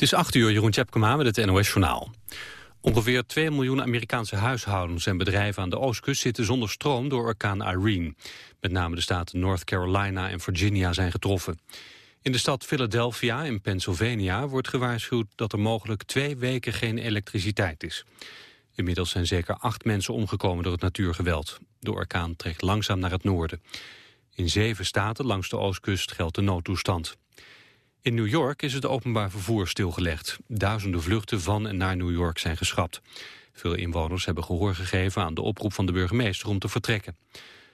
Het is 8 uur, Jeroen Tjepkema met het NOS-journaal. Ongeveer 2 miljoen Amerikaanse huishoudens en bedrijven aan de oostkust zitten zonder stroom door orkaan Irene. Met name de staten North Carolina en Virginia zijn getroffen. In de stad Philadelphia in Pennsylvania wordt gewaarschuwd dat er mogelijk twee weken geen elektriciteit is. Inmiddels zijn zeker acht mensen omgekomen door het natuurgeweld. De orkaan trekt langzaam naar het noorden. In zeven staten langs de oostkust geldt de noodtoestand. In New York is het openbaar vervoer stilgelegd. Duizenden vluchten van en naar New York zijn geschrapt. Veel inwoners hebben gehoor gegeven aan de oproep van de burgemeester om te vertrekken.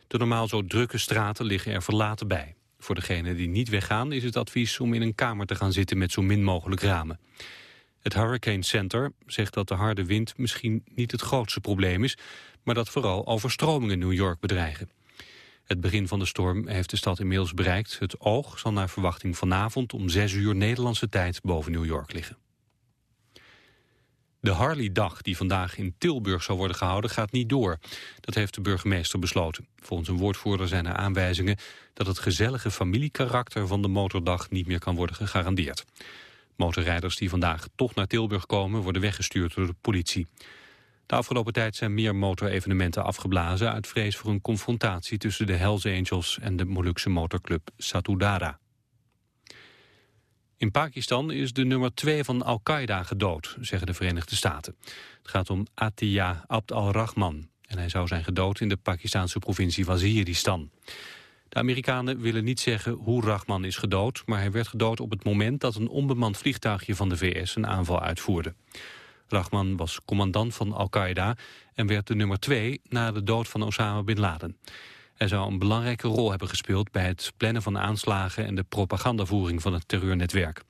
De normaal zo drukke straten liggen er verlaten bij. Voor degenen die niet weggaan is het advies om in een kamer te gaan zitten met zo min mogelijk ramen. Het Hurricane Center zegt dat de harde wind misschien niet het grootste probleem is, maar dat vooral overstromingen New York bedreigen. Het begin van de storm heeft de stad inmiddels bereikt. Het oog zal naar verwachting vanavond om 6 uur Nederlandse tijd boven New York liggen. De Harley-dag die vandaag in Tilburg zou worden gehouden gaat niet door. Dat heeft de burgemeester besloten. Volgens een woordvoerder zijn er aanwijzingen dat het gezellige familiekarakter van de motordag niet meer kan worden gegarandeerd. Motorrijders die vandaag toch naar Tilburg komen worden weggestuurd door de politie. De afgelopen tijd zijn meer motorevenementen afgeblazen... uit vrees voor een confrontatie tussen de Hells Angels... en de Molukse motorclub Satudara. In Pakistan is de nummer 2 van Al-Qaeda gedood, zeggen de Verenigde Staten. Het gaat om Atiyah Abd al-Rahman. En hij zou zijn gedood in de Pakistanse provincie Waziristan. De Amerikanen willen niet zeggen hoe Rahman is gedood... maar hij werd gedood op het moment dat een onbemand vliegtuigje van de VS een aanval uitvoerde. Rahman was commandant van Al-Qaeda en werd de nummer twee na de dood van Osama Bin Laden. Hij zou een belangrijke rol hebben gespeeld bij het plannen van aanslagen en de propagandavoering van het terreurnetwerk.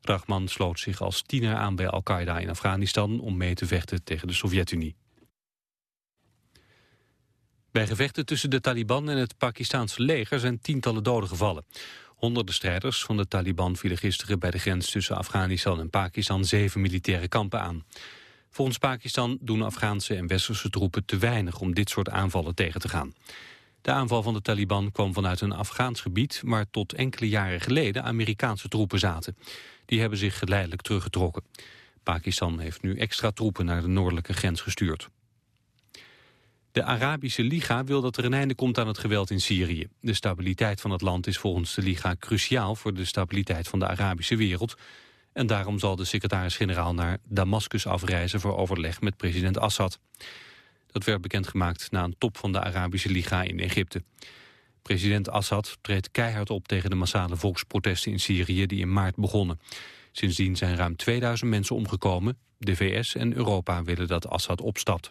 Rahman sloot zich als tiener aan bij Al-Qaeda in Afghanistan om mee te vechten tegen de Sovjet-Unie. Bij gevechten tussen de Taliban en het Pakistanse leger zijn tientallen doden gevallen. Honderden strijders van de Taliban vielen gisteren bij de grens tussen Afghanistan en Pakistan zeven militaire kampen aan. Volgens Pakistan doen Afghaanse en westerse troepen te weinig om dit soort aanvallen tegen te gaan. De aanval van de Taliban kwam vanuit een Afghaans gebied waar tot enkele jaren geleden Amerikaanse troepen zaten. Die hebben zich geleidelijk teruggetrokken. Pakistan heeft nu extra troepen naar de noordelijke grens gestuurd. De Arabische Liga wil dat er een einde komt aan het geweld in Syrië. De stabiliteit van het land is volgens de Liga cruciaal voor de stabiliteit van de Arabische wereld. En daarom zal de secretaris-generaal naar Damascus afreizen voor overleg met president Assad. Dat werd bekendgemaakt na een top van de Arabische Liga in Egypte. President Assad treedt keihard op tegen de massale volksprotesten in Syrië die in maart begonnen. Sindsdien zijn ruim 2000 mensen omgekomen. De VS en Europa willen dat Assad opstapt.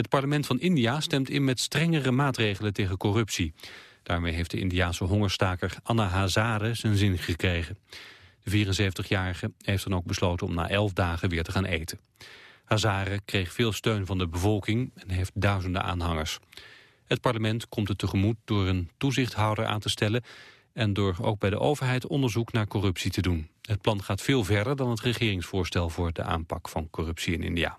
Het parlement van India stemt in met strengere maatregelen tegen corruptie. Daarmee heeft de Indiaanse hongerstaker Anna Hazare zijn zin gekregen. De 74-jarige heeft dan ook besloten om na elf dagen weer te gaan eten. Hazare kreeg veel steun van de bevolking en heeft duizenden aanhangers. Het parlement komt het tegemoet door een toezichthouder aan te stellen... en door ook bij de overheid onderzoek naar corruptie te doen. Het plan gaat veel verder dan het regeringsvoorstel voor de aanpak van corruptie in India.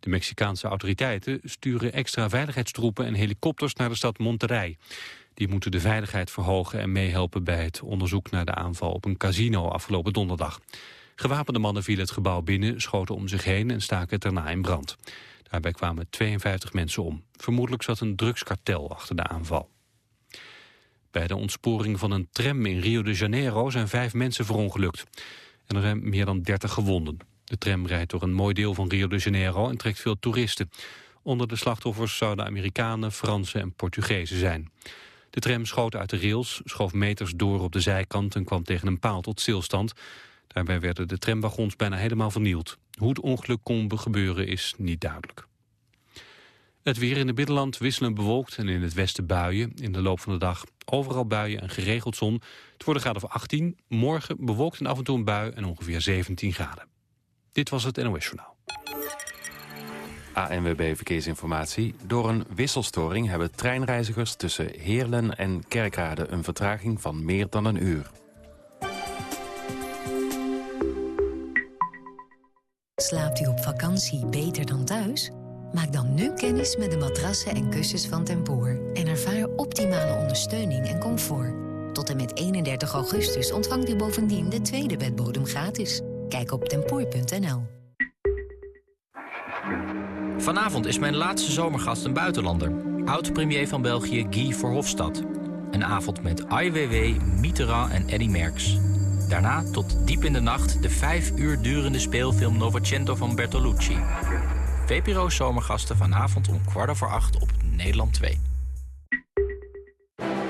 De Mexicaanse autoriteiten sturen extra veiligheidstroepen en helikopters naar de stad Monterrey. Die moeten de veiligheid verhogen en meehelpen bij het onderzoek naar de aanval op een casino afgelopen donderdag. Gewapende mannen vielen het gebouw binnen, schoten om zich heen en staken het daarna in brand. Daarbij kwamen 52 mensen om. Vermoedelijk zat een drugskartel achter de aanval. Bij de ontsporing van een tram in Rio de Janeiro zijn vijf mensen verongelukt. En er zijn meer dan 30 gewonden. De tram rijdt door een mooi deel van Rio de Janeiro en trekt veel toeristen. Onder de slachtoffers zouden Amerikanen, Fransen en Portugezen zijn. De tram schoot uit de rails, schoof meters door op de zijkant... en kwam tegen een paal tot stilstand. Daarbij werden de tramwagons bijna helemaal vernield. Hoe het ongeluk kon gebeuren is niet duidelijk. Het weer in het binnenland wisselend bewolkt en in het westen buien. In de loop van de dag overal buien en geregeld zon. Het wordt een graad of 18. Morgen bewolkt en af en toe een bui en ongeveer 17 graden. Dit was het NOS Journaal. ANWB Verkeersinformatie. Door een wisselstoring hebben treinreizigers tussen Heerlen en Kerkrade... een vertraging van meer dan een uur. Slaapt u op vakantie beter dan thuis? Maak dan nu kennis met de matrassen en kussens van Tempoor... en ervaar optimale ondersteuning en comfort. Tot en met 31 augustus ontvangt u bovendien de tweede bedbodem gratis. Kijk op tempooi.nl. Vanavond is mijn laatste zomergast een buitenlander. Oud-premier van België Guy Verhofstadt. Een avond met Weiwei, Mitterrand en Eddy Merckx. Daarna tot diep in de nacht de vijf uur durende speelfilm Novecento van Bertolucci. VPRO Zomergasten vanavond om kwart over acht op Nederland 2.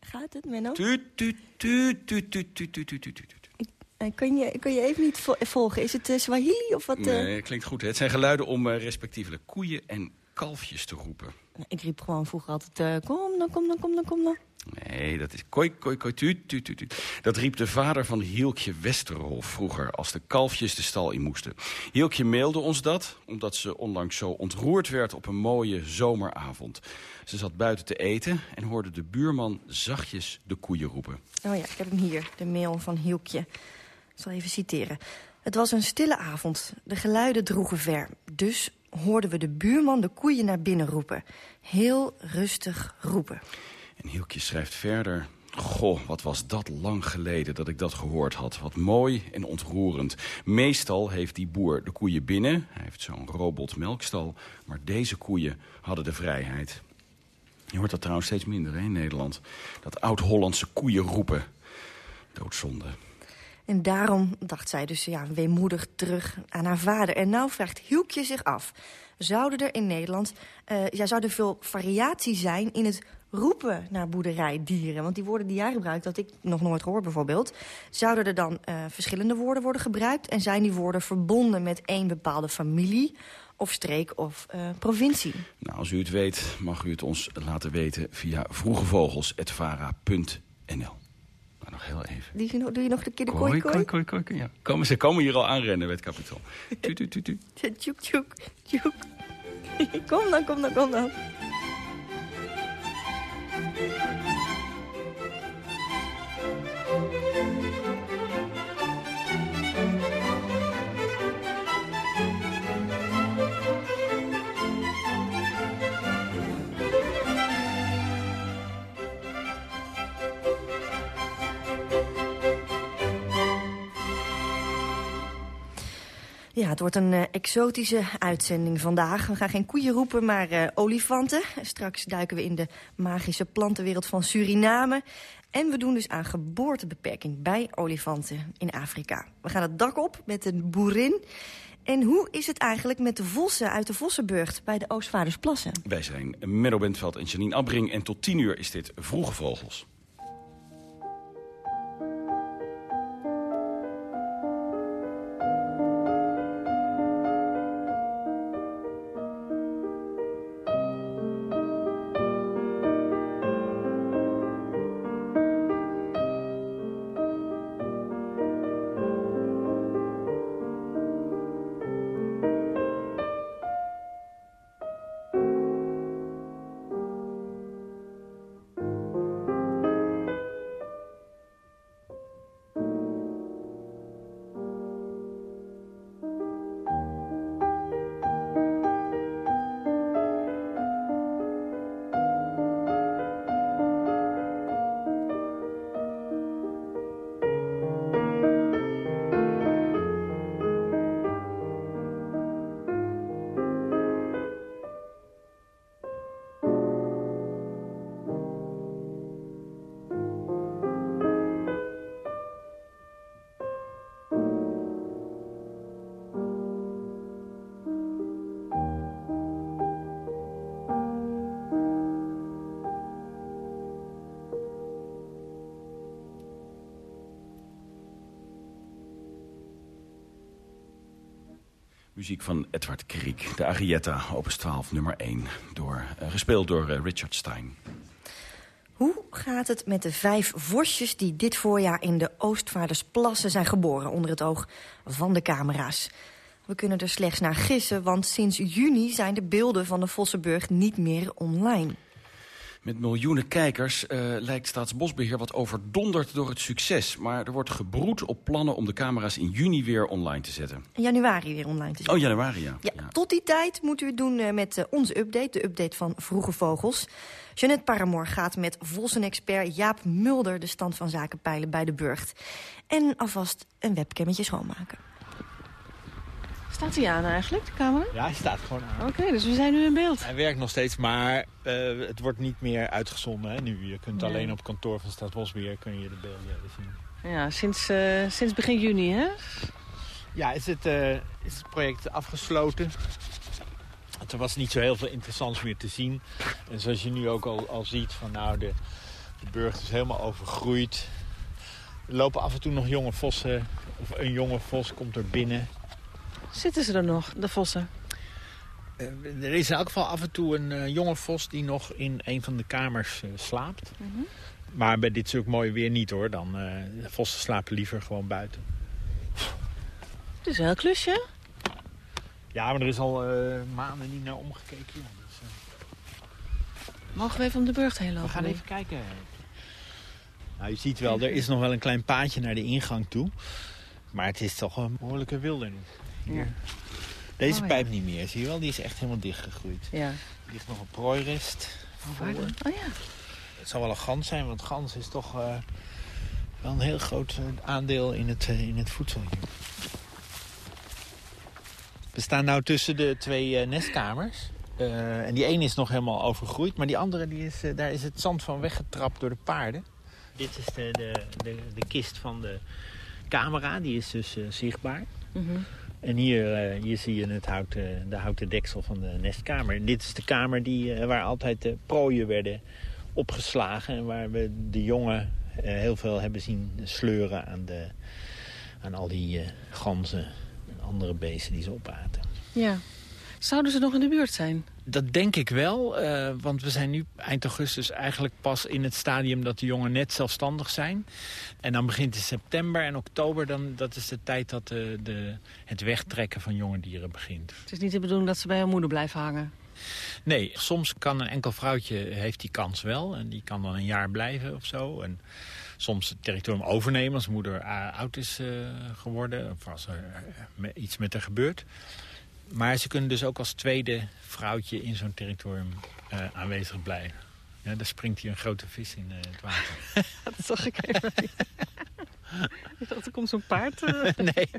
Gaat het, Menno? Tuut, tuut, tuut, tuut, tuut, tuut, tuut, tuut, tuut, tuut. Eh, kun, je, kun je even niet vo- volgen? Is het eh, Swahili of wat? eh? Nee, klinkt goed. Hè? Het zijn geluiden om eh, respectievelijk koeien en kalfjes te roepen. Nou, Ik riep gewoon vroeger altijd, eh, kom dan, kom dan, kom dan, kom dan. Nee, dat is koi, koi, koi, tuut, tuut, tuut, tuut. Dat riep de vader van Hielkje Westerhof vroeger... als de kalfjes de stal in moesten. Hielkje mailde ons dat, omdat ze onlangs zo ontroerd werd... op een mooie zomeravond. Ze zat buiten te eten en hoorde de buurman zachtjes de koeien roepen. Oh ja, ik heb hem hier, de mail van Hielkje. Ik zal even citeren. Het was een stille avond. De geluiden droegen ver. Dus hoorden we de buurman de koeien naar binnen roepen. Heel rustig roepen. En Hielkje schrijft verder... Goh, wat was dat lang geleden dat ik dat gehoord had. Wat mooi en ontroerend. Meestal heeft die boer de koeien binnen. Hij heeft zo'n robotmelkstal. Maar deze koeien hadden de vrijheid. Je hoort dat trouwens steeds minder in Nederland. Dat oud-Hollandse koeien roepen. Doodzonde. En daarom dacht zij dus ja, weemoedig terug aan haar vader. En nou vraagt Hielkje zich af. Zouden er in Nederland eh, ja, zou er veel variatie zijn in het roepen naar boerderijdieren? Want die woorden die jij gebruikt, dat ik nog nooit gehoord bijvoorbeeld. Zouden er dan eh, verschillende woorden worden gebruikt? En zijn die woorden verbonden met één bepaalde familie of streek of eh, provincie? Nou, als u het weet, mag u het ons laten weten via vroegevogels.vara.nl. Maar nog heel even. Die, doe je nog een keer de kooi kooi? kooi, kooi, kooi, ja. Komen, ze komen hier al aanrennen bij het kapitaal. Tjoek, tjoek. kom dan, kom dan, kom dan. Ja, het wordt een eh, exotische uitzending vandaag. We gaan geen koeien roepen, maar eh, olifanten. Straks duiken we in de magische plantenwereld van Suriname. En we doen dus aan geboortebeperking bij olifanten in Afrika. We gaan het dak op met een boerin. En hoe is het eigenlijk met de vossen uit de Vossenburgt bij de Oostvaardersplassen? Wij zijn Menno Bentveld en Janine Abbring. En tot tien uur is dit Vroege Vogels. Muziek van Edward Kriek, de Arietta, opus 12, nummer 1. Door, eh, gespeeld door eh, Richard Stein. Hoe gaat het met de vijf vosjes... die dit voorjaar in de Oostvaardersplassen zijn geboren... onder het oog van de camera's. We kunnen er slechts naar gissen, want sinds juni zijn de beelden van de Vossenburg niet meer online. Met miljoenen kijkers uh, lijkt Staatsbosbeheer wat overdonderd door het succes. Maar er wordt gebroed op plannen om de camera's in juni weer online te zetten. In januari weer online te zetten. Oh, januari, ja. ja, ja. Tot die tijd moet u het doen uh, met uh, onze update, de update van Vroege Vogels. Jeannette Paramoor gaat met Vossen-expert Jaap Mulder de stand van zaken peilen bij de Burgt. En alvast een webcammetje schoonmaken. Staat hij aan eigenlijk, de camera? Ja, hij staat gewoon aan. Oké, okay, dus we zijn nu in beeld. Hij werkt nog steeds, maar uh, het wordt niet meer uitgezonden hè, nu. Je kunt nee. alleen op kantoor van Staatsbosbeheer kun je de beelden zien. Ja, sinds, uh, sinds begin juni hè? Ja, is het, uh, is het project afgesloten. Er was niet zo heel veel interessants meer te zien. En zoals je nu ook al, al ziet, van nou, de, de burcht is helemaal overgroeid. Er lopen af en toe nog jonge vossen. Of een jonge vos komt er binnen. Zitten ze er nog, de vossen? Uh, er is in elk geval af en toe een uh, jonge vos die nog in een van de kamers uh, slaapt. Mm -hmm. Maar bij dit soort mooi weer niet hoor. Dan, de vossen slapen liever gewoon buiten. Het is een heel klusje. Ja, maar er is al maanden niet naar omgekeken. Dus, Mogen we even om de burcht heen lopen? We gaan even kijken. Nou, je ziet wel, er is nog wel een klein paadje naar de ingang toe. Maar het is toch een behoorlijke wildernis. Ja. Deze oh, pijp ja. niet meer, zie je wel? Die is echt helemaal dichtgegroeid. Ja. Er ligt nog een prooirest. Oh, oh ja. Het zal wel een gans zijn, want gans is toch uh, wel een heel groot aandeel in het, uh, in het voedsel hier. We staan nu tussen de twee uh, nestkamers. en die ene is nog helemaal overgroeid, maar die andere die is, daar is het zand van weggetrapt door de paarden. Dit is de, de, de, de kist van de camera, die is dus zichtbaar. Mm -hmm. En hier, uh, hier zie je het houten, de houten deksel van de nestkamer. En dit is de kamer die, uh, waar altijd de prooien werden opgeslagen. En waar we de jongen uh, heel veel hebben zien sleuren aan, de, aan al die ganzen en andere beesten die ze opaten. Ja. Zouden ze nog in de buurt zijn? Dat denk ik wel, uh, want we zijn nu eind augustus eigenlijk pas in het stadium dat de jongen net zelfstandig zijn. En dan begint in september en oktober, dan, dat is de tijd dat de, de, het wegtrekken van jonge dieren begint. Het is niet de bedoeling dat ze bij hun moeder blijven hangen? Nee, soms kan een enkel vrouwtje, heeft die kans wel. En die kan dan een jaar blijven of zo. En soms het territorium overnemen als moeder oud is uh, geworden. Of als er iets met haar gebeurt. Maar ze kunnen dus ook als tweede vrouwtje in zo'n territorium uh, aanwezig blijven. Ja, daar springt hier een grote vis in uh, het water. dat zag ik even. ik dacht, er komt zo'n paard. Uh... nee.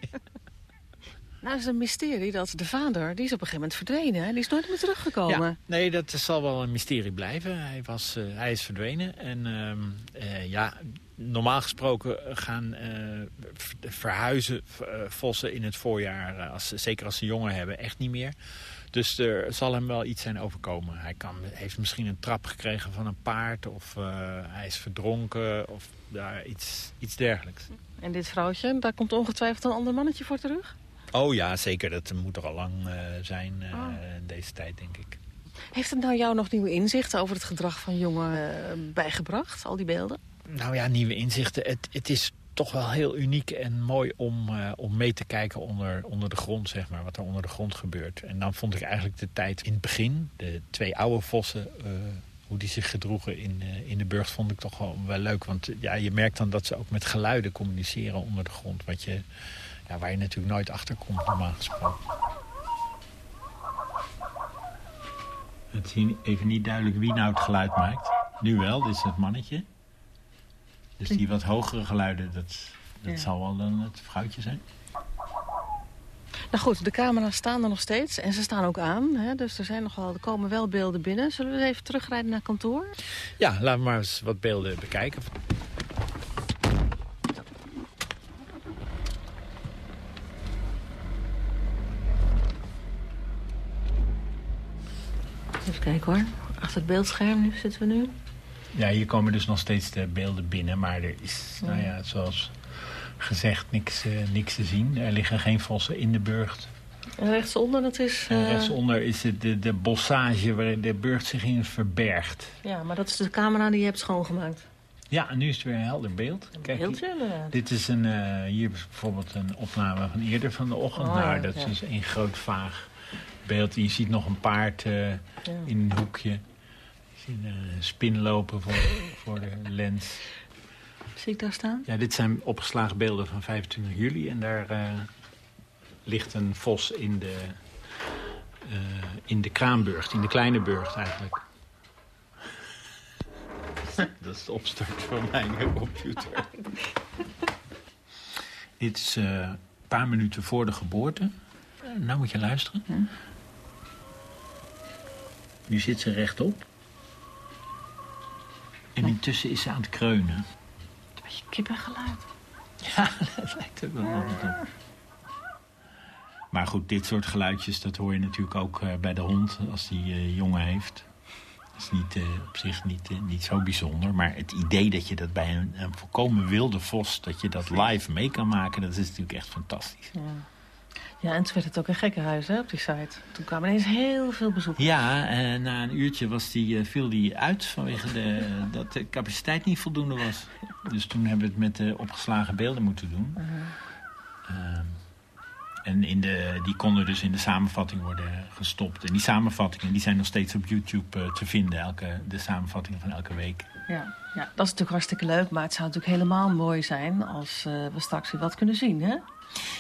Nou, het is een mysterie dat de vader, die is op een gegeven moment verdwenen. Die is nooit meer teruggekomen. Ja, nee, dat zal wel een mysterie blijven. Hij, was, uh, hij is verdwenen. En uh, ja, normaal gesproken gaan uh, verhuizen vossen in het voorjaar, als, zeker als ze jongen hebben, echt niet meer. Dus er zal hem wel iets zijn overkomen. Hij kan, heeft misschien een trap gekregen van een paard of hij is verdronken of ja, iets, iets dergelijks. En dit vrouwtje, daar komt ongetwijfeld een ander mannetje voor terug? Oh ja, zeker. Dat moet er al lang uh, zijn uh, oh. deze tijd, denk ik. Heeft het nou jou nog nieuwe inzichten over het gedrag van jongen uh, bijgebracht, al die beelden? Nou ja, nieuwe inzichten. Het, het is toch wel heel uniek en mooi om, om mee te kijken onder, onder de grond, zeg maar. Wat er onder de grond gebeurt. En dan vond ik eigenlijk de tijd in het begin, de twee oude vossen hoe die zich gedroegen in, uh, in de burcht vond ik toch wel, wel leuk. Want ja, je merkt dan dat ze ook met geluiden communiceren onder de grond. Wat je, ja, waar je natuurlijk nooit achter komt, normaal gesproken. Het is even niet duidelijk wie nou het geluid maakt. Nu wel, dit is het mannetje. Dus die wat hogere geluiden, dat, dat ja. zal wel dan het vrouwtje zijn. Nou goed, de camera's staan er nog steeds en ze staan ook aan. Hè? Dus er, zijn nog wel, er komen wel beelden binnen. Zullen we even terugrijden naar kantoor? Ja, laten we maar eens wat beelden bekijken. Even kijken hoor. Achter het beeldscherm nu zitten we nu. Ja, hier komen dus nog steeds de beelden binnen. Maar er is, nou ja, zoals gezegd, niks, uh, niks te zien. Er liggen geen vossen in de burcht. En rechtsonder, dat is... Uh... En rechtsonder is het de, de bossage waarin de burcht zich in verbergt. Ja, maar dat is de camera die je hebt schoongemaakt. Ja, nu is het weer een helder beeld. Kijk, Beeldje, inderdaad. dit is een, eh, hier bijvoorbeeld een opname van eerder van de ochtend. Oh, nou, dat ja. is één groot vaag beeld. Je ziet nog een paard eh, in een hoekje. Je ziet een spin lopen voor, voor de lens. Zie ik daar staan? Ja, dit zijn opgeslagen beelden van 25 juli. En daar eh, ligt een vos in de, eh, in de kraamburgt, in de kleine burcht eigenlijk. Dat is de opstart van mijn computer. Dit is eh, een paar minuten voor de geboorte. Eh, nou moet je luisteren. Nu zit ze rechtop. En intussen is ze aan het kreunen. Een beetje kippengeluid. Ja, dat lijkt er wel wat op. Maar goed, dit soort geluidjes, dat hoor je natuurlijk ook eh, bij de hond als die eh, jongen heeft. Dat is niet, eh, op zich niet, niet zo bijzonder. Maar het idee dat je dat bij een, een volkomen wilde vos, dat je dat live mee kan maken, dat is natuurlijk echt fantastisch. Ja. Ja, en toen werd het ook een gekkenhuis hè, op die site. Toen kwamen ineens heel veel bezoekers. Ja, en na een uurtje was die, eh, viel die uit vanwege de, dat de capaciteit niet voldoende was. Dus toen hebben we het met de opgeslagen beelden moeten doen. Ehm, en in de, die konden dus in de samenvatting worden gestopt. En die samenvattingen die zijn nog steeds op YouTube eh, te vinden. Elke, de samenvattingen van elke week. Ja, ja, dat is natuurlijk hartstikke leuk. Maar het zou natuurlijk helemaal mooi zijn als eh, we straks weer wat kunnen zien, hè?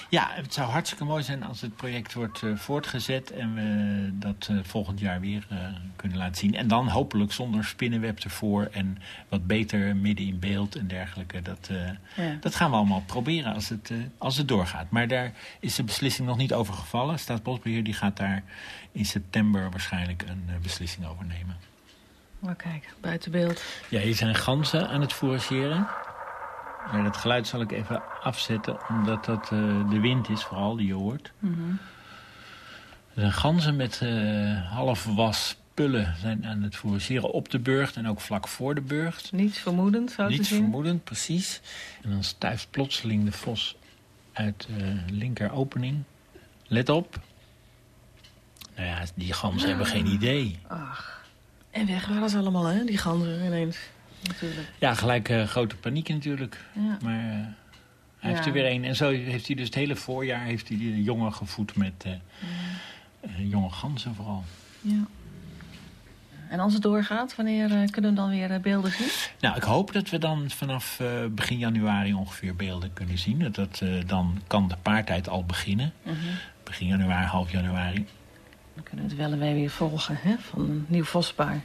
Ja, het zou hartstikke mooi zijn als het project wordt eh, voortgezet... en we dat eh, volgend jaar weer eh, kunnen laten zien. En dan hopelijk zonder spinnenweb ervoor... en wat beter midden in beeld en dergelijke. Dat, eh, Ja. dat gaan we allemaal proberen als het, eh, als het doorgaat. Maar daar is de beslissing nog niet over gevallen. Staatsbosbeheer die gaat daar in september waarschijnlijk een beslissing over nemen. Maar kijk, buiten beeld. Ja, hier zijn ganzen aan het fourageren. Maar dat geluid zal ik even afzetten, omdat dat eh, de wind is, vooral die je hoort. Er zijn ganzen met eh half was pullen zijn aan het fourageren op de burcht en ook vlak voor de burcht. Niets vermoedend, zo te Niets zien. vermoedend, precies. En dan stuift plotseling de vos uit de linkeropening. Let op. Nou ja, die ganzen hebben geen idee. Ach. En weg waren ze allemaal, hè? Die ganzen ineens. Natuurlijk. Ja, gelijk eh, grote paniek natuurlijk. Ja. Maar eh, hij heeft er weer één. En zo heeft hij dus het hele voorjaar heeft hij die jongen gevoed met eh, jonge ganzen vooral. ja. En als het doorgaat, wanneer kunnen we dan weer beelden zien? Nou, ik hoop dat we dan vanaf begin januari ongeveer beelden kunnen zien. Dat, dat, dan kan de paartijd al beginnen. Begin januari, half januari. Dan kunnen we het wel en wee weer volgen, hè? Van een nieuw vospaar.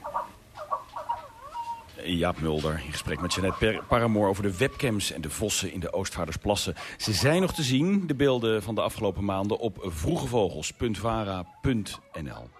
Jaap Mulder in gesprek met Jeanette Per- Paramoor over de webcams en de vossen in de Oostvaardersplassen. Ze zijn nog te zien, de beelden van de afgelopen maanden, op vroegevogels.vara.nl.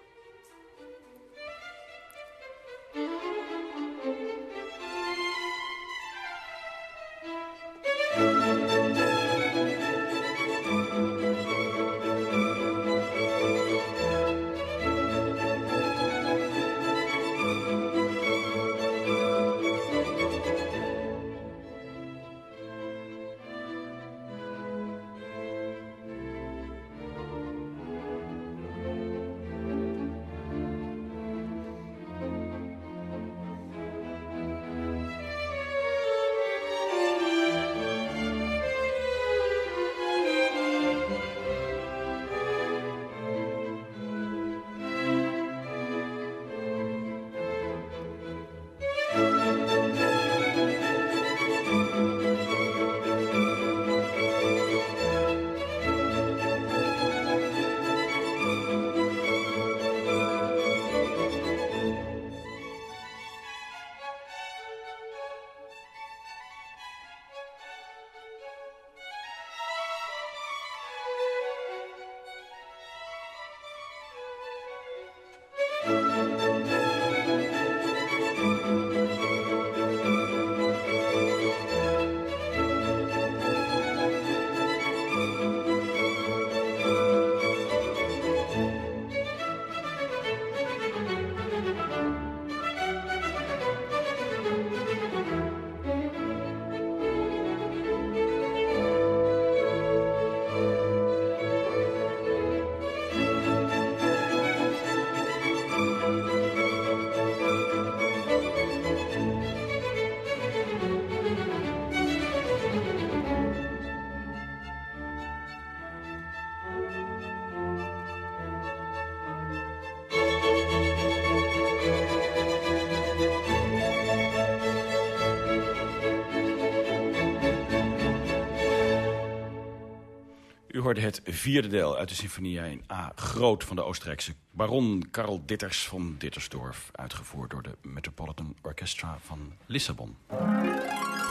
hoorde het vierde deel uit de symfonie in A Groot van de Oostenrijkse baron Karl Ditters van Dittersdorf. Uitgevoerd door de Metropolitan Orchestra van Lissabon.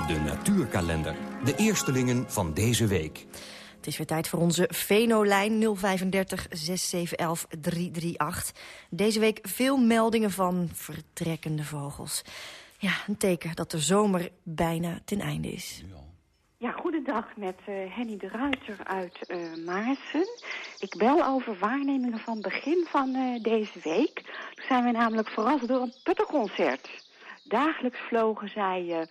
De natuurkalender. De eerstelingen van deze week. Het is weer tijd voor onze Venolijn 035 6711 338. Deze week veel meldingen van vertrekkende vogels. Ja, een teken dat de zomer bijna ten einde is. Goedendag met uh, Henny de Ruiter uit uh, Maarsen. Ik bel over waarnemingen van begin van uh, deze week. Toen zijn we namelijk verrast door een putterconcert. Dagelijks vlogen zij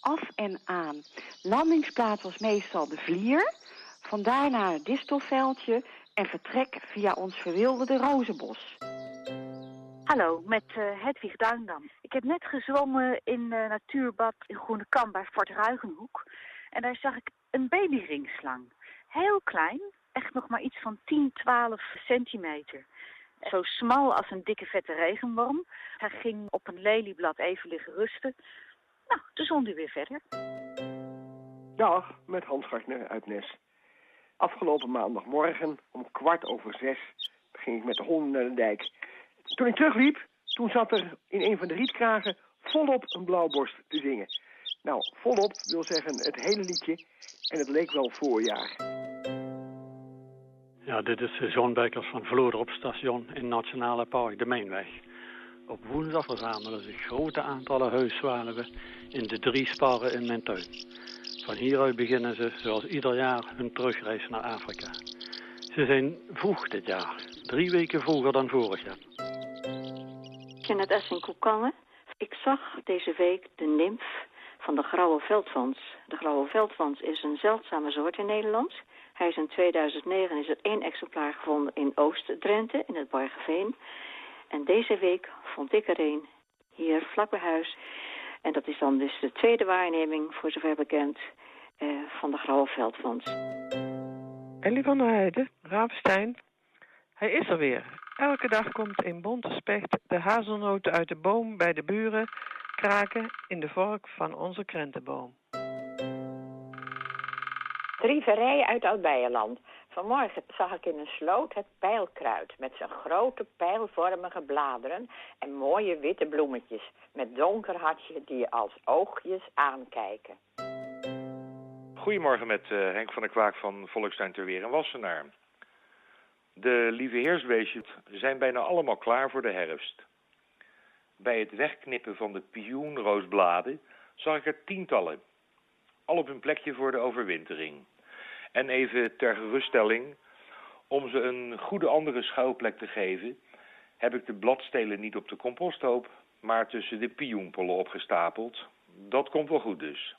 af en aan. Landingsplaats was meestal de Vlier. Vandaar naar het distelveldje en vertrek via ons verwilderde rozenbos. Hallo, met uh, Hedwig Duindam. Ik heb net gezwommen in uh, natuurbad in Groenekamp bij Fort Ruigenhoek. En daar zag ik een babyringslang. Heel klein, echt nog maar iets van 10, 12 centimeter. Zo smal als een dikke vette regenworm. Hij ging op een lelieblad even liggen rusten. Nou, toen zond hij weer verder. Dag, met Hans Gartner uit Nes. Afgelopen maandagmorgen om kwart over zes ging ik met de honden naar de dijk. Toen ik terugliep, toen zat er in een van de rietkragen volop een blauwborst te zingen. Nou, volop wil zeggen het hele liedje en het leek wel voorjaar. Ja, dit is John Bekkers van Vloer station in Nationale Park de Mijnweg. Op woensdag verzamelen zich grote aantallen huiszwaluwen in de drie sparren in mijn tuin. Van hieruit beginnen ze, zoals ieder jaar, hun terugreis naar Afrika. Ze zijn vroeg dit jaar, drie weken vroeger dan vorig jaar. Janet Essing Koekangen. Ik zag deze week de nimf van de grauwe veldwans. De grauwe veldwans is een zeldzame soort in Nederland. Hij is in 2009 is er één exemplaar gevonden in Oost-Drenthe, in het Borgeveen. En deze week vond ik er een hier vlak bij huis. En dat is dan dus de tweede waarneming, voor zover bekend, eh, van de grauwe veldwans. Ellie van der Heijden, Ravenstein. Hij is er weer. Elke dag komt een bonte specht de hazelnoten uit de boom bij de buren kraken in de vork van onze krentenboom. Drieverij uit Oud-Beijerland. Vanmorgen zag ik in een sloot het pijlkruid met zijn grote pijlvormige bladeren en mooie witte bloemetjes met donker hartje die je als oogjes aankijken. Goedemorgen met uh, Henk van der Kwaak van Volkstuin ter Weer en Wassenaar. De lieve heersbeestjes zijn bijna allemaal klaar voor de herfst. Bij het wegknippen van de pioenroosbladen zag ik er tientallen. Al op hun plekje voor de overwintering. En even ter geruststelling, om ze een goede andere schuilplek te geven... heb ik de bladstelen niet op de composthoop, maar tussen de pioenpollen opgestapeld. Dat komt wel goed dus.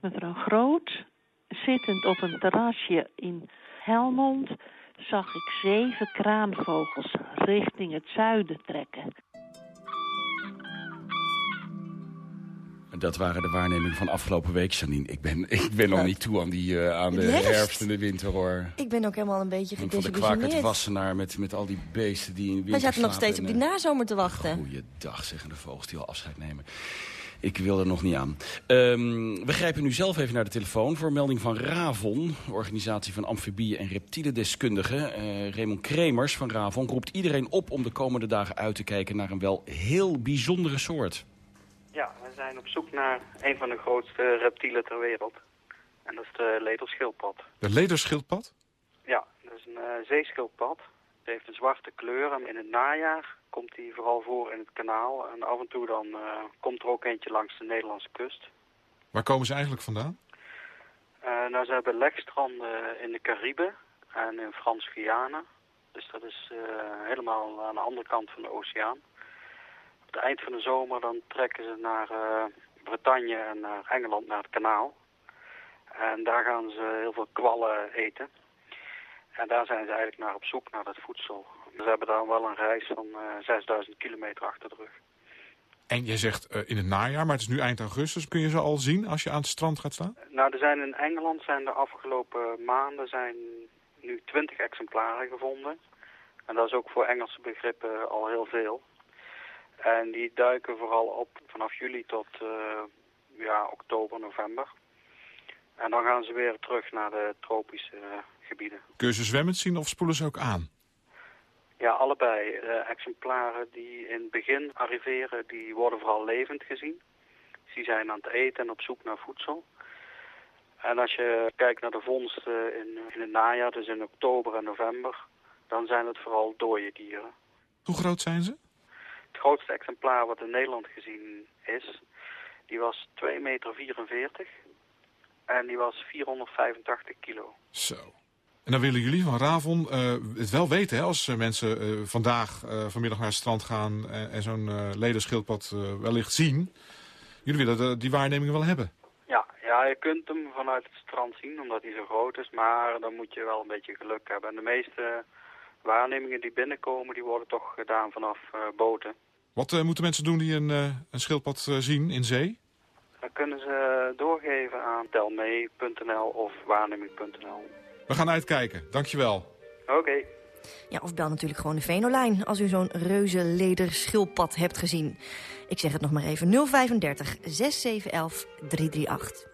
Mevrouw Groot, zittend op een terrasje in Helmond zag ik zeven kraanvogels richting het zuiden trekken. Dat waren de waarnemingen van afgelopen week, Janine. Ik ben, ik ben nog niet toe aan, die, uh, aan de herfst. en de winter, hoor. Ik ben ook helemaal een beetje gedesillusioneerd. Van de kwaker te Wassenaar met, met al die beesten die in winter Wij zaten nog steeds op die nazomer te wachten. Goeiedag, zeggen de vogels die al afscheid nemen. Ik wil er nog niet aan. Um, we grijpen nu zelf even naar de telefoon voor melding van RAVON... organisatie van amfibieën en reptielendeskundigen. Uh, Raymond Kremers van RAVON roept iedereen op om de komende dagen uit te kijken... naar een wel heel bijzondere soort. Ja, we zijn op zoek naar een van de grootste reptielen ter wereld. En dat is de lederschildpad. De lederschildpad? Ja, dat is een uh, zeeschildpad. Het heeft een zwarte kleur in het najaar komt hij vooral voor in het kanaal. En af en toe dan uh, komt er ook eentje langs de Nederlandse kust. Waar komen ze eigenlijk vandaan? Uh, nou, ze hebben lekstranden in de Cariben en in Frans-Guyana. Dus dat is uh, helemaal aan de andere kant van de oceaan. Op het eind van de zomer dan trekken ze naar Bretagne en naar Engeland, naar het kanaal. En daar gaan ze heel veel kwallen eten. En daar zijn ze eigenlijk naar op zoek, naar dat voedsel. Ze hebben daar wel een reis van uh, 6000 kilometer achter de rug. En jij zegt uh, in het najaar, maar het is nu eind augustus. Kun je ze al zien als je aan het strand gaat staan? Nou, er zijn in Engeland zijn de afgelopen maanden zijn nu 20 exemplaren gevonden. En dat is ook voor Engelse begrippen al heel veel. En die duiken vooral op vanaf juli tot uh, ja, oktober, november. En dan gaan ze weer terug naar de tropische gebieden. Kun je ze zwemmend zien of spoelen ze ook aan? Ja, allebei. De exemplaren die in het begin arriveren, die worden vooral levend gezien. Die zijn aan het eten en op zoek naar voedsel. En als je kijkt naar de vondsten in, in het najaar, dus in oktober en november, dan zijn het vooral dode dieren. Hoe groot zijn ze? Het grootste exemplaar wat in Nederland gezien is, die was 2,44 meter en die was 485 kilo. Zo. En dan willen jullie van Ravon uh, het wel weten, hè, als uh, mensen uh, vandaag, vanmiddag naar het strand gaan en, en zo'n lederschildpad wellicht zien. Jullie willen die waarnemingen wel hebben. Ja, ja, je kunt hem vanuit het strand zien, omdat hij zo groot is. Maar dan moet je wel een beetje geluk hebben. En de meeste waarnemingen die binnenkomen, die worden toch gedaan vanaf boten. Wat moeten mensen doen die een, een schildpad zien in zee? Dan kunnen ze doorgeven aan telmee.nl of waarneming.nl. We gaan uitkijken. Dankjewel. Oké. Ja, of bel natuurlijk gewoon de Venolijn als u zo'n reuze leder schildpad hebt gezien. Ik zeg het nog maar even. 035 6711 338.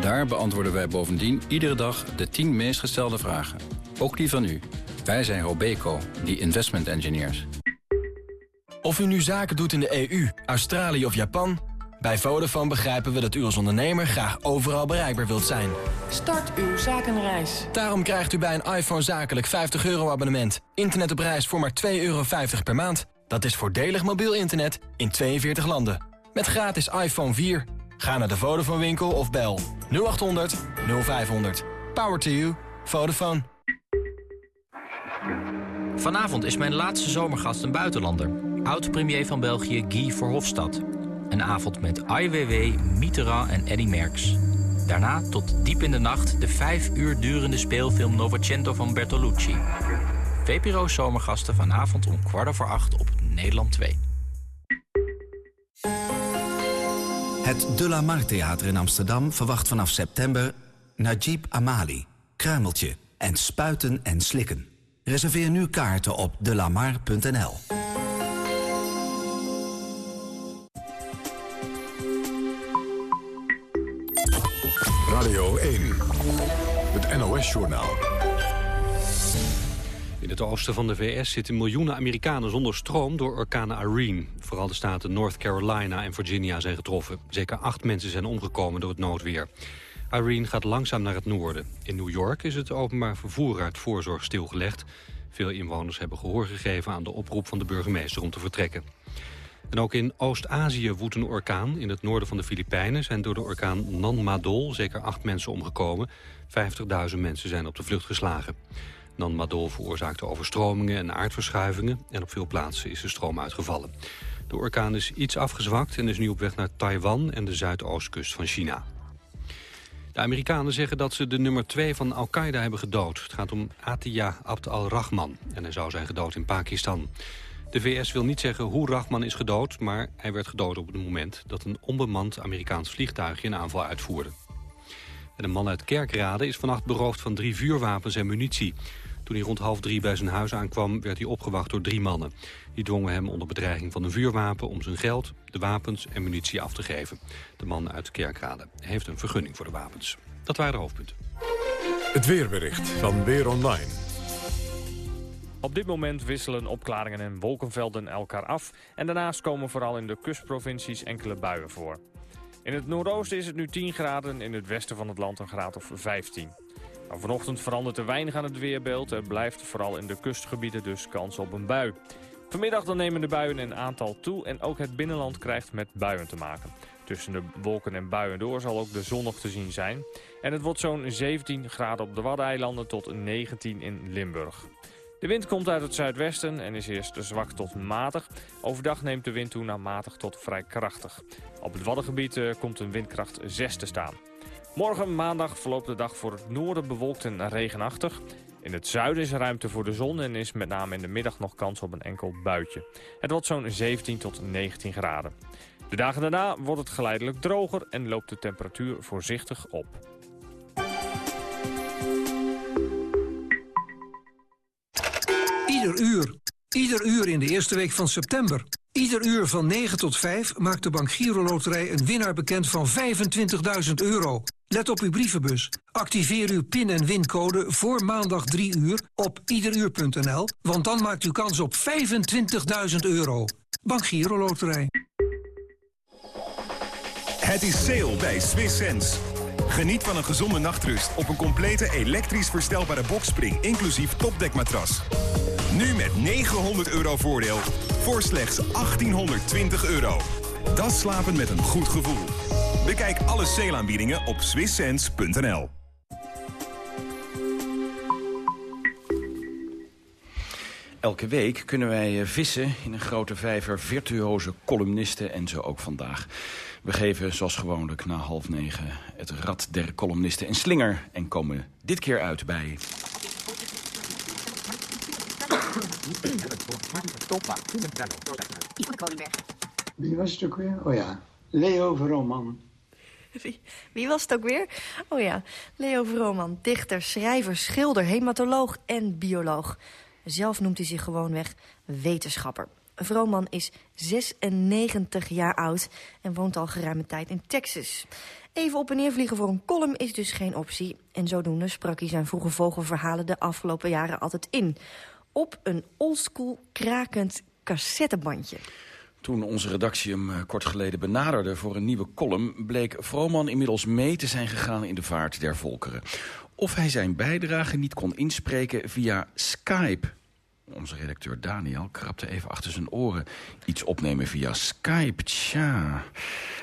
Daar beantwoorden wij bovendien iedere dag de 10 meest gestelde vragen. Ook die van u. Wij zijn Robeco, die investment engineers. Of u nu zaken doet in de EU, Australië of Japan... bij Vodafone begrijpen we dat u als ondernemer graag overal bereikbaar wilt zijn. Start uw zakenreis. Daarom krijgt u bij een iPhone zakelijk 50 euro abonnement. Internet op reis voor maar 2,50 euro per maand. Dat is voordelig mobiel internet in 42 landen. Met gratis iPhone 4... Ga naar de Vodafone winkel of bel 0800 0500. Power to you. Vodafone. Vanavond is mijn laatste zomergast een buitenlander. Oud-premier van België Guy Verhofstadt. Een avond met Weiwei, Mitterrand en Eddy Merckx. Daarna tot diep in de nacht de vijf uur durende speelfilm Novecento van Bertolucci. VPRO Zomergasten vanavond om kwart over acht op Nederland 2. Het De La Mar Theater in Amsterdam verwacht vanaf september Najib Amali, Kruimeltje en Spuiten en Slikken. Reserveer nu kaarten op delamar.nl. Radio 1, het NOS-journaal. In het oosten van de VS zitten miljoenen Amerikanen zonder stroom door orkaan Irene. Vooral de staten North Carolina en Virginia zijn getroffen. Zeker acht mensen zijn omgekomen door het noodweer. Irene gaat langzaam naar het noorden. In New York is het openbaar vervoer uit voorzorg stilgelegd. Veel inwoners hebben gehoor gegeven aan de oproep van de burgemeester om te vertrekken. En ook in Oost-Azië woedt een orkaan. In het noorden van de Filipijnen zijn door de orkaan Nanmadol zeker acht mensen omgekomen. 50.000 mensen zijn op de vlucht geslagen. Nanmadol veroorzaakte overstromingen en aardverschuivingen... en op veel plaatsen is de stroom uitgevallen. De orkaan is iets afgezwakt en is nu op weg naar Taiwan... en de zuidoostkust van China. De Amerikanen zeggen dat ze de nummer 2 van Al-Qaeda hebben gedood. Het gaat om Atiyah Abd al-Rahman en hij zou zijn gedood in Pakistan. De VS wil niet zeggen hoe Rahman is gedood... maar hij werd gedood op het moment dat een onbemand Amerikaans vliegtuigje een aanval uitvoerde. En een man uit Kerkrade is vannacht beroofd van drie vuurwapens en munitie. Toen hij rond half drie bij zijn huis aankwam, werd hij opgewacht door drie mannen. Die dwongen hem onder bedreiging van een vuurwapen om zijn geld, de wapens en munitie af te geven. De man uit Kerkrade heeft een vergunning voor de wapens. Dat waren de hoofdpunten. Het weerbericht van Weer Online. Op dit moment wisselen opklaringen en wolkenvelden elkaar af... en daarnaast komen vooral in de kustprovincies enkele buien voor. In het noordoosten is het nu 10 graden, in het westen van het land een graad of 15. Nou, vanochtend verandert er weinig aan het weerbeeld. Er blijft vooral in de kustgebieden dus kans op een bui. Vanmiddag dan nemen de buien in aantal toe en ook het binnenland krijgt met buien te maken. Tussen de wolken en buien door zal ook de zon nog te zien zijn. En het wordt zo'n 17 graden op de Waddeneilanden tot 19 in Limburg. De wind komt uit het zuidwesten en is eerst zwak tot matig. Overdag neemt de wind toe naar matig tot vrij krachtig. Op het Waddengebied eh, komt een windkracht 6 te staan. Morgen maandag verloopt de dag voor het noorden bewolkt en regenachtig. In het zuiden is ruimte voor de zon en is met name in de middag nog kans op een enkel buitje. Het wordt zo'n 17 tot 19 graden. De dagen daarna wordt het geleidelijk droger en loopt de temperatuur voorzichtig op. Ieder uur. Ieder uur in de eerste week van september. Ieder uur van 9 tot 5 maakt de Bank Giro Loterij een winnaar bekend van 25.000 euro. Let op uw brievenbus. Activeer uw PIN- en wincode voor maandag 3 uur op iederuur.nl, want dan maakt u kans op 25.000 euro. Bank Giro Loterij. Het is sale bij Swiss Sense. Geniet van een gezonde nachtrust op een complete elektrisch verstelbare bokspring, inclusief topdekmatras. Nu met 900 euro voordeel voor slechts 1820 euro. Dat slapen met een goed gevoel. Bekijk alle sale-aanbiedingen op swisssense.nl. Elke week kunnen wij eh, vissen in een grote vijver virtuoze columnisten en zo ook vandaag. We geven zoals gewoonlijk na half negen het rad der columnisten en slinger... en komen dit keer uit bij... Wie was het ook weer? Oh ja, Leo Vrooman. Wie, was het ook weer? Oh ja, Leo Vrooman, dichter, schrijver, schilder, hematoloog en bioloog. Zelf noemt hij zich gewoonweg wetenschapper. Vrooman is 96 jaar oud en woont al geruime tijd in Texas. Even op en neer vliegen voor een column is dus geen optie. En zodoende sprak hij zijn vroege vogelverhalen de afgelopen jaren altijd in. Op een oldschool krakend cassettebandje. Toen onze redactie hem eh, kort geleden benaderde voor een nieuwe column... bleek Vrooman inmiddels mee te zijn gegaan in de vaart der volkeren. Of hij zijn bijdrage niet kon inspreken via Skype. Onze redacteur Daniel krabde even achter zijn oren. Iets opnemen via Skype, tja.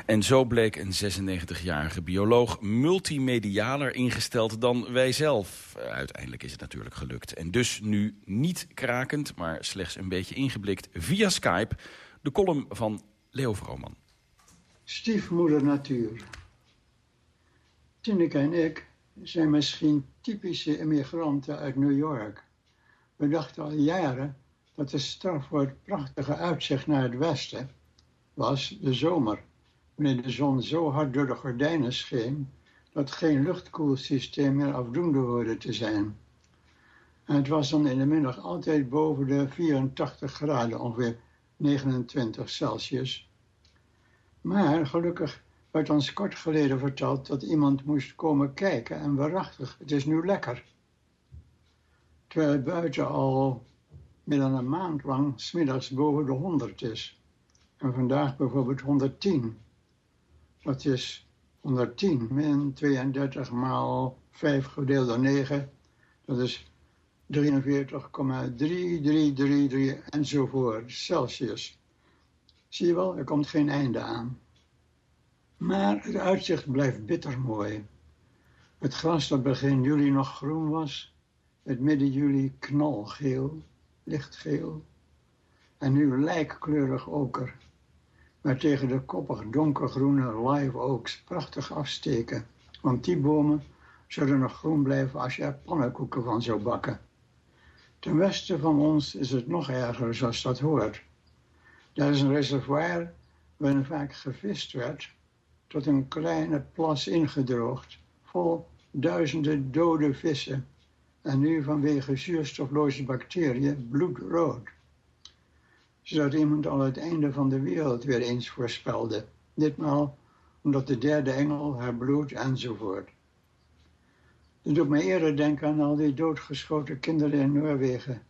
En zo bleek een 96-jarige bioloog multimedialer ingesteld dan wij zelf. Uiteindelijk is het natuurlijk gelukt. En dus nu niet krakend, maar slechts een beetje ingeblikt via Skype... de column van Leo Vrooman. Stiefmoeder natuur. Tineke en ik zijn misschien typische immigranten uit New York. We dachten al jaren dat de straf voor het prachtige uitzicht naar het westen was de zomer, wanneer de zon zo hard door de gordijnen scheen dat geen luchtkoelsysteem meer afdoende hoorde te zijn. En het was dan in de middag altijd boven de 84 graden, ongeveer 29 Celsius. Maar gelukkig werd ons kort geleden verteld dat iemand moest komen kijken en waarachtig, het is nu lekker. Terwijl het buiten al meer dan een maand lang smiddags boven de 100 is. En vandaag bijvoorbeeld 110. Dat is 110 min 32 maal 5 gedeeld door 9. Dat is 43,3333 enzovoort Celsius. Zie je wel, er komt geen einde aan. Maar het uitzicht blijft bitter mooi. Het gras dat begin juli nog groen was, het midden juli knalgeel, lichtgeel. En nu lijkkleurig oker. Maar tegen de koppig donkergroene live oaks prachtig afsteken. Want die bomen zullen nog groen blijven als je er pannenkoeken van zou bakken. Ten westen van ons is het nog erger zoals dat hoort. Daar is een reservoir waarin vaak gevist werd tot een kleine plas ingedroogd, vol duizenden dode vissen en nu vanwege zuurstofloze bacteriën bloedrood. Zodat iemand al het einde van de wereld weer eens voorspelde. Ditmaal omdat de derde engel haar bloed enzovoort. Dat doet me eerder denken aan al die doodgeschoten kinderen in Noorwegen.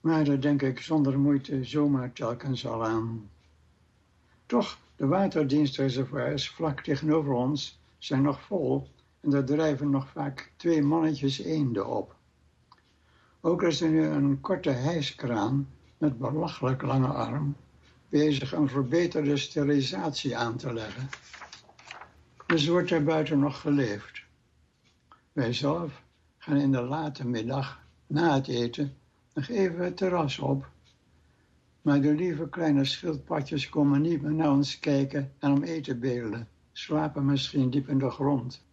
Maar daar denk ik zonder moeite zomaar telkens al aan. Toch, de waterdienstreservoirs vlak tegenover ons zijn nog vol en daar drijven nog vaak twee mannetjes eenden op. Ook is er nu een korte hijskraan met belachelijk lange arm bezig een verbeterde sterilisatie aan te leggen. Dus wordt er buiten nog geleefd. Wij zelf gaan in de late middag, na het eten, nog even het terras op. Maar de lieve kleine schildpadjes komen niet meer naar ons kijken en om eten bedelen, slapen misschien diep in de grond.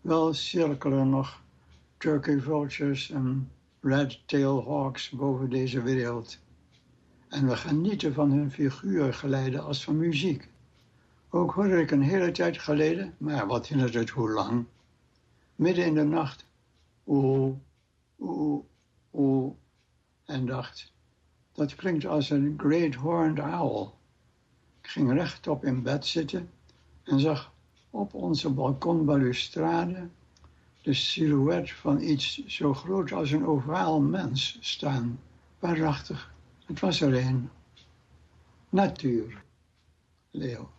Wel cirkelen nog turkey vultures en red-tail hawks boven deze wereld. En we genieten van hun figuurgeleiden als van muziek. Ook hoorde ik een hele tijd geleden, maar wat hindert het hoe lang, midden in de nacht, oeh, oeh, oeh, en dacht, dat klinkt als een great horned owl. Ik ging rechtop in bed zitten en zag op onze balkonbalustrade de silhouet van iets zo groot als een ovaal mens staan. Waarachtig, het was er een. Natuur. Leo.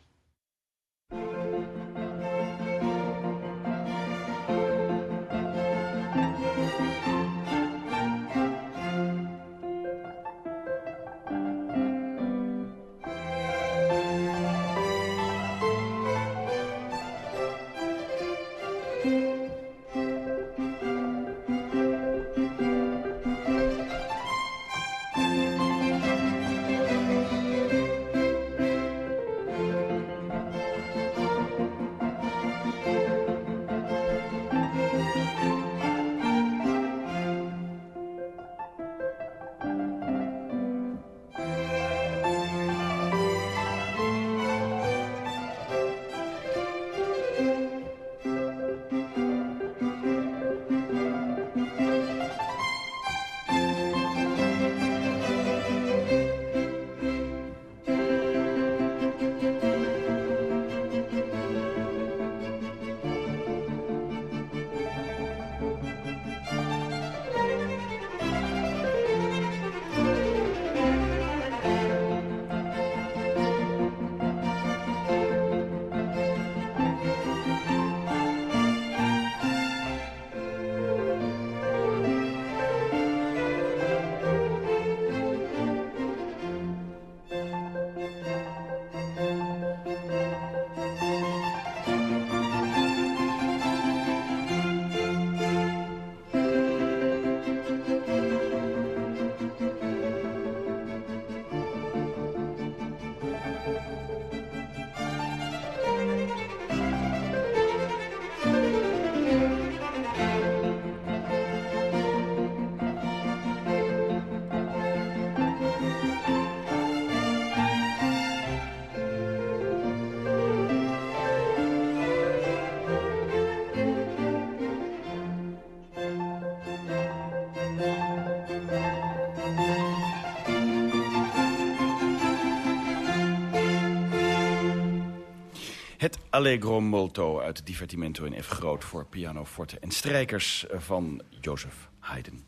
Allegro molto uit Divertimento in F groot voor piano, forte en strijkers van Jozef Haydn.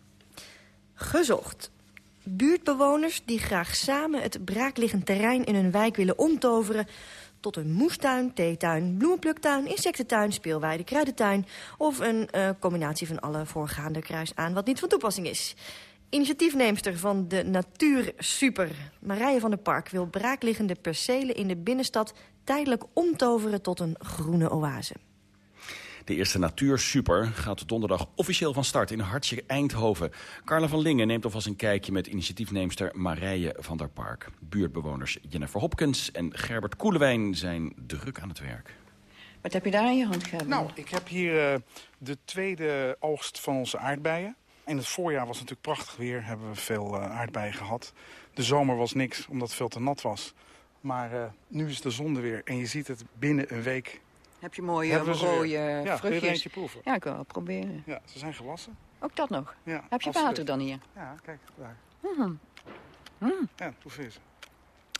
Gezocht. Buurtbewoners die graag samen het braakliggend terrein in hun wijk willen omtoveren tot een moestuin, theetuin, bloemenpluktuin, insectentuin, speelweide, kruidentuin... of een uh, combinatie van alle voorgaande kruis aan wat niet van toepassing is. Initiatiefneemster van de Natuur Super, Marije van der Park... wil braakliggende percelen in de binnenstad tijdelijk omtoveren tot een groene oase. De eerste Natuur Super gaat donderdag officieel van start in Hartje Eindhoven. Carla van Lingen neemt alvast een kijkje met initiatiefneemster Marije van der Park. Buurtbewoners Jennifer Hopkins en Gerbert Koelewijn zijn druk aan het werk. Wat heb je daar in je hand, Gerbert? Nou, ik heb hier uh, de tweede oogst van onze aardbeien. In het voorjaar was het natuurlijk prachtig weer, hebben we veel uh, aardbeien gehad. De zomer was niks, omdat het veel te nat was. Maar uh, nu is de zon er weer en je ziet het binnen een week. Heb je mooie rode ja, vruchtjes? Ja, eentje proeven? Ja, ik wil wel proberen. Ja, ze zijn gewassen. Ook dat nog? Ja, Heb je water dan hier? Ja, kijk, daar. Mhm. Mm. Ja, proef eens.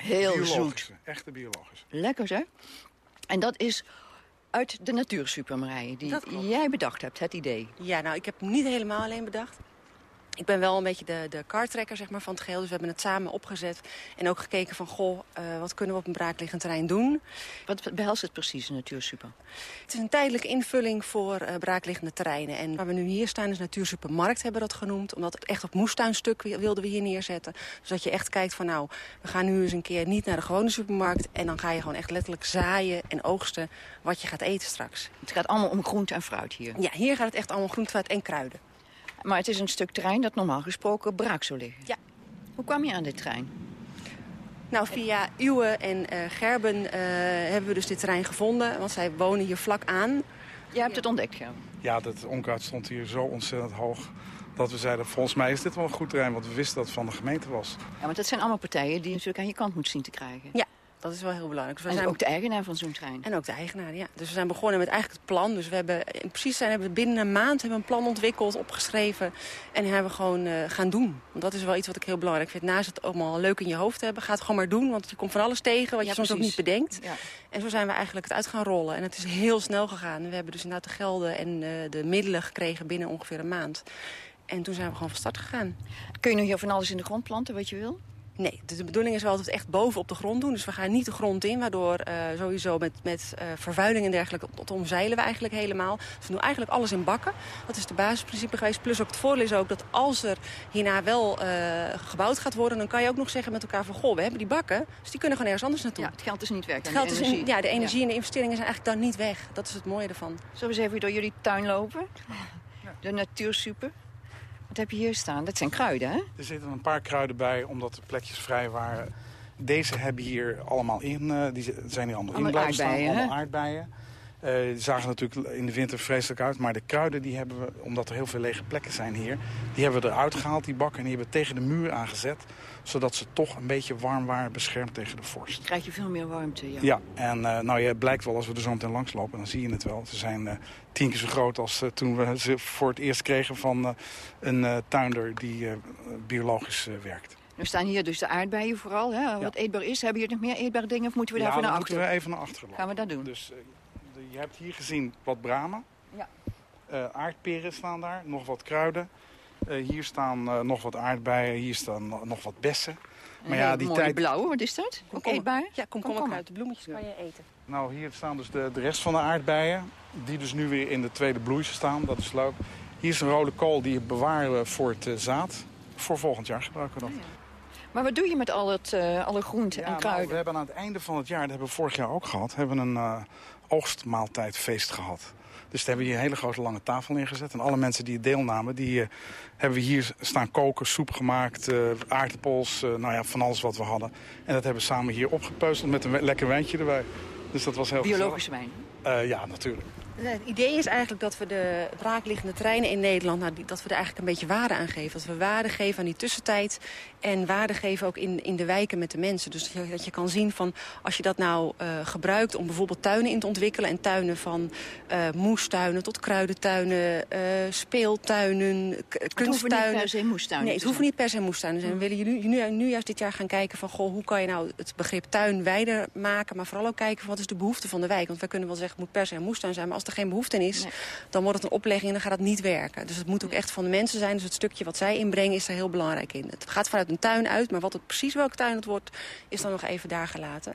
Heel zoet. Echte biologische. Lekker zeg. En dat is uit de natuursupermarij die jij bedacht hebt, het idee. Ja, nou, ik heb niet helemaal alleen bedacht. Ik ben wel een beetje de, de kartrekker zeg maar, van het geheel. Dus we hebben het samen opgezet. En ook gekeken van, goh, eh, wat kunnen we op een braakliggend terrein doen? Wat behelst het precies, natuursuper? Het is een tijdelijke invulling voor eh, braakliggende terreinen. En waar we nu hier staan is Natuursupermarkt, hebben we dat genoemd. Omdat het echt op moestuinstuk wi- wilden we hier neerzetten. Zodat je echt kijkt van, nou, we gaan nu eens een keer niet naar de gewone supermarkt. En dan ga je gewoon echt letterlijk zaaien en oogsten wat je gaat eten straks. Het gaat allemaal om groente en fruit hier. Ja, hier gaat het echt allemaal groente, fruit en kruiden. Maar het is een stuk terrein dat normaal gesproken braak zou liggen. Ja. Hoe kwam je aan dit terrein? Nou, via Uwe en eh, Gerben eh, hebben we dus dit terrein gevonden. Want zij wonen hier vlak aan. Jij hebt het ontdekt, Gerben? Ja, dat onkruid stond hier zo ontzettend hoog. Dat we zeiden, volgens mij is dit wel een goed terrein. Want we wisten dat het van de gemeente was. Ja, want dat zijn allemaal partijen die je natuurlijk aan je kant moet zien te krijgen. Ja, dat is wel heel belangrijk. Dus we En zijn ook de eigenaar van zo'n trein. En ook de eigenaar, ja. Dus we zijn begonnen met eigenlijk het plan. Dus we hebben, precies zijn, hebben we binnen een maand hebben we een plan ontwikkeld, opgeschreven. En hebben we gewoon eh, gaan doen. Want dat is wel iets wat ik heel belangrijk vind. Naast het allemaal leuk in je hoofd hebben, ga het gewoon maar doen. Want je komt van alles tegen wat je soms ook precies. niet bedenkt. Ja. En zo zijn we eigenlijk het uit gaan rollen. En het is heel snel gegaan. We hebben dus inderdaad de gelden en eh, de middelen gekregen binnen ongeveer een maand. En toen zijn we gewoon van start gegaan. Kun je nu hier van alles in de grond planten wat je wil? Nee, de, bedoeling is wel dat we het echt boven op de grond doen. Dus we gaan niet de grond in, waardoor eh, sowieso met, met eh, vervuiling en dergelijke... dat omzeilen we eigenlijk helemaal. Dus we doen eigenlijk alles in bakken. Dat is de basisprincipe geweest. Plus ook het voordeel is ook dat als er hierna wel eh, gebouwd gaat worden... dan kan je ook nog zeggen met elkaar van... goh, we hebben die bakken, dus die kunnen gewoon ergens anders naartoe. Ja, het geld is niet weg. Het geld de is in- ja, de energie en de investeringen zijn eigenlijk dan niet weg. Dat is het mooie ervan. Zullen we eens even door jullie tuin lopen? De natuursuper. Wat heb je hier staan? Dat zijn kruiden, hè? Er zitten een paar kruiden bij, omdat de plekjes vrij waren. Deze hebben hier allemaal in. eh, die zijn hier allemaal, Allemaal in blijven staan. Allemaal aardbeien. Eh, die zagen natuurlijk in de winter vreselijk uit. Maar de kruiden, die hebben we, omdat er heel veel lege plekken zijn hier... die hebben we eruit gehaald, die bakken. En die hebben we tegen de muur aangezet. Zodat ze toch een beetje warm waren, beschermd tegen de vorst. Krijg je veel meer warmte, ja. Ja, en eh, nou, je blijkt wel als we er zo meteen langs lopen, dan zie je het wel. Ze zijn eh, tien keer zo groot als eh, toen we ze voor het eerst kregen van een tuinder die biologisch werkt. Nu staan hier dus de aardbeien vooral, hè? Wat eetbaar is. Hebben jullie nog meer eetbare dingen of moeten we ja, daarvoor dan naar moeten achteren? we even naar achteren lopen. Gaan we dat doen? Dus je hebt hier gezien wat bramen. Ja. Aardperen staan daar, nog wat kruiden. Eh, hier staan eh, nog wat aardbeien, hier staan no- nog wat bessen. Een hele mooie blauwe, wat is dat? Ook Komkommer. eetbaar? Ja, komkommerkruid. De bloemetjes kan je eten. Nou, hier staan dus de, de rest van de aardbeien. Die dus nu weer in de tweede bloeisel staan. Dat is leuk. Hier is een rode kool die bewaren we voor het eh, zaad. Voor volgend jaar gebruiken we dat. Maar wat doe je met al het, eh, alle groenten en nou, kruiden? we hebben aan het einde van het jaar, dat hebben we vorig jaar ook gehad... hebben we een eh, oogstmaaltijdfeest gehad. Dus daar hebben we hier een hele grote lange tafel neergezet. En alle mensen die deelnamen, die eh, hebben we hier staan koken, soep gemaakt... aardappels, nou ja, van alles wat we hadden. En dat hebben we samen hier opgepeuzeld met een lekker wijntje erbij. Dus dat was heel Biologische wijn? ja, natuurlijk. Het idee is eigenlijk dat we de braakliggende terreinen in Nederland... Nou, dat we er eigenlijk een beetje waarde aan geven. Dat we waarde geven aan die tussentijd. En waarde geven ook in, in de wijken met de mensen. Dus dat je, dat je kan zien van als je dat nou eh, gebruikt... om bijvoorbeeld tuinen in te ontwikkelen. En tuinen van eh, moestuinen tot kruidentuinen, eh, speeltuinen, k- hoeven niet kunsttuinen. per se moestuinen Nee, het hoeven zijn. niet per se moestuinen zijn. We willen jullie nu, nu juist dit jaar gaan kijken van... Goh, hoe kan je nou het begrip tuin wijder maken... maar vooral ook kijken van wat is de behoefte van de wijk. Want wij kunnen wel zeggen, het moet per se een moestuin zijn... maar als er geen behoefte in is, dan wordt het een oplegging en dan gaat het niet werken. Dus het moet ook echt van de mensen zijn. Dus het stukje wat zij inbrengen is er heel belangrijk in. Het gaat vanuit een tuin uit, maar wat het precies welke tuin het wordt... is dan nog even daar gelaten.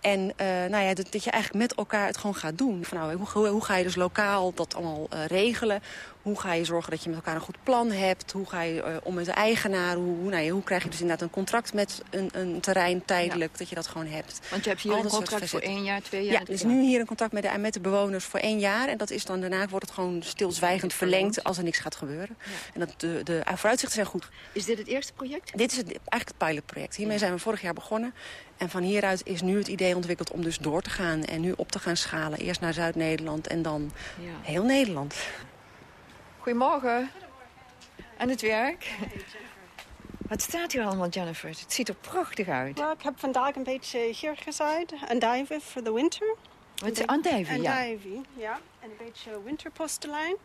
En eh, nou ja, dat, dat je eigenlijk met elkaar het gewoon gaat doen. Van, nou, hoe, hoe, hoe ga je dus lokaal dat allemaal eh, regelen? Hoe ga je zorgen dat je met elkaar een goed plan hebt? Hoe ga je eh, om met de eigenaar? Hoe, nou hoe krijg je dus inderdaad een contract met een, een terrein tijdelijk? Dat je dat gewoon hebt. Want je hebt hier Al een contract voor één jaar, twee jaar? Ja, is jaar. nu hier een contract met de, met de bewoners voor één jaar. En dat is dan daarna wordt het gewoon stilzwijgend verlengd als er niks gaat gebeuren. En dat, de, de vooruitzichten zijn goed. Is dit het eerste project? Dit is het, eigenlijk het pilotproject. Hiermee zijn we vorig jaar begonnen. En van hieruit is nu het idee ontwikkeld om dus door te gaan. En nu op te gaan schalen. Eerst naar Zuid-Nederland en dan heel Nederland. Goedemorgen. En het werk? Wat staat hier allemaal, Jennifer? Het ziet er prachtig uit. Nou, ik heb vandaag een beetje hier gezaaid. Andijvie voor de winter. Wat is ja. Ja. En een beetje winterpostelijn.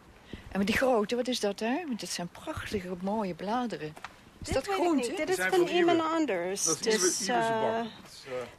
En met die grote, wat is dat daar? Want dit zijn prachtige, mooie bladeren. Is dat weet ik groente? Dit is van iemand anders. Dat is Dus, eh.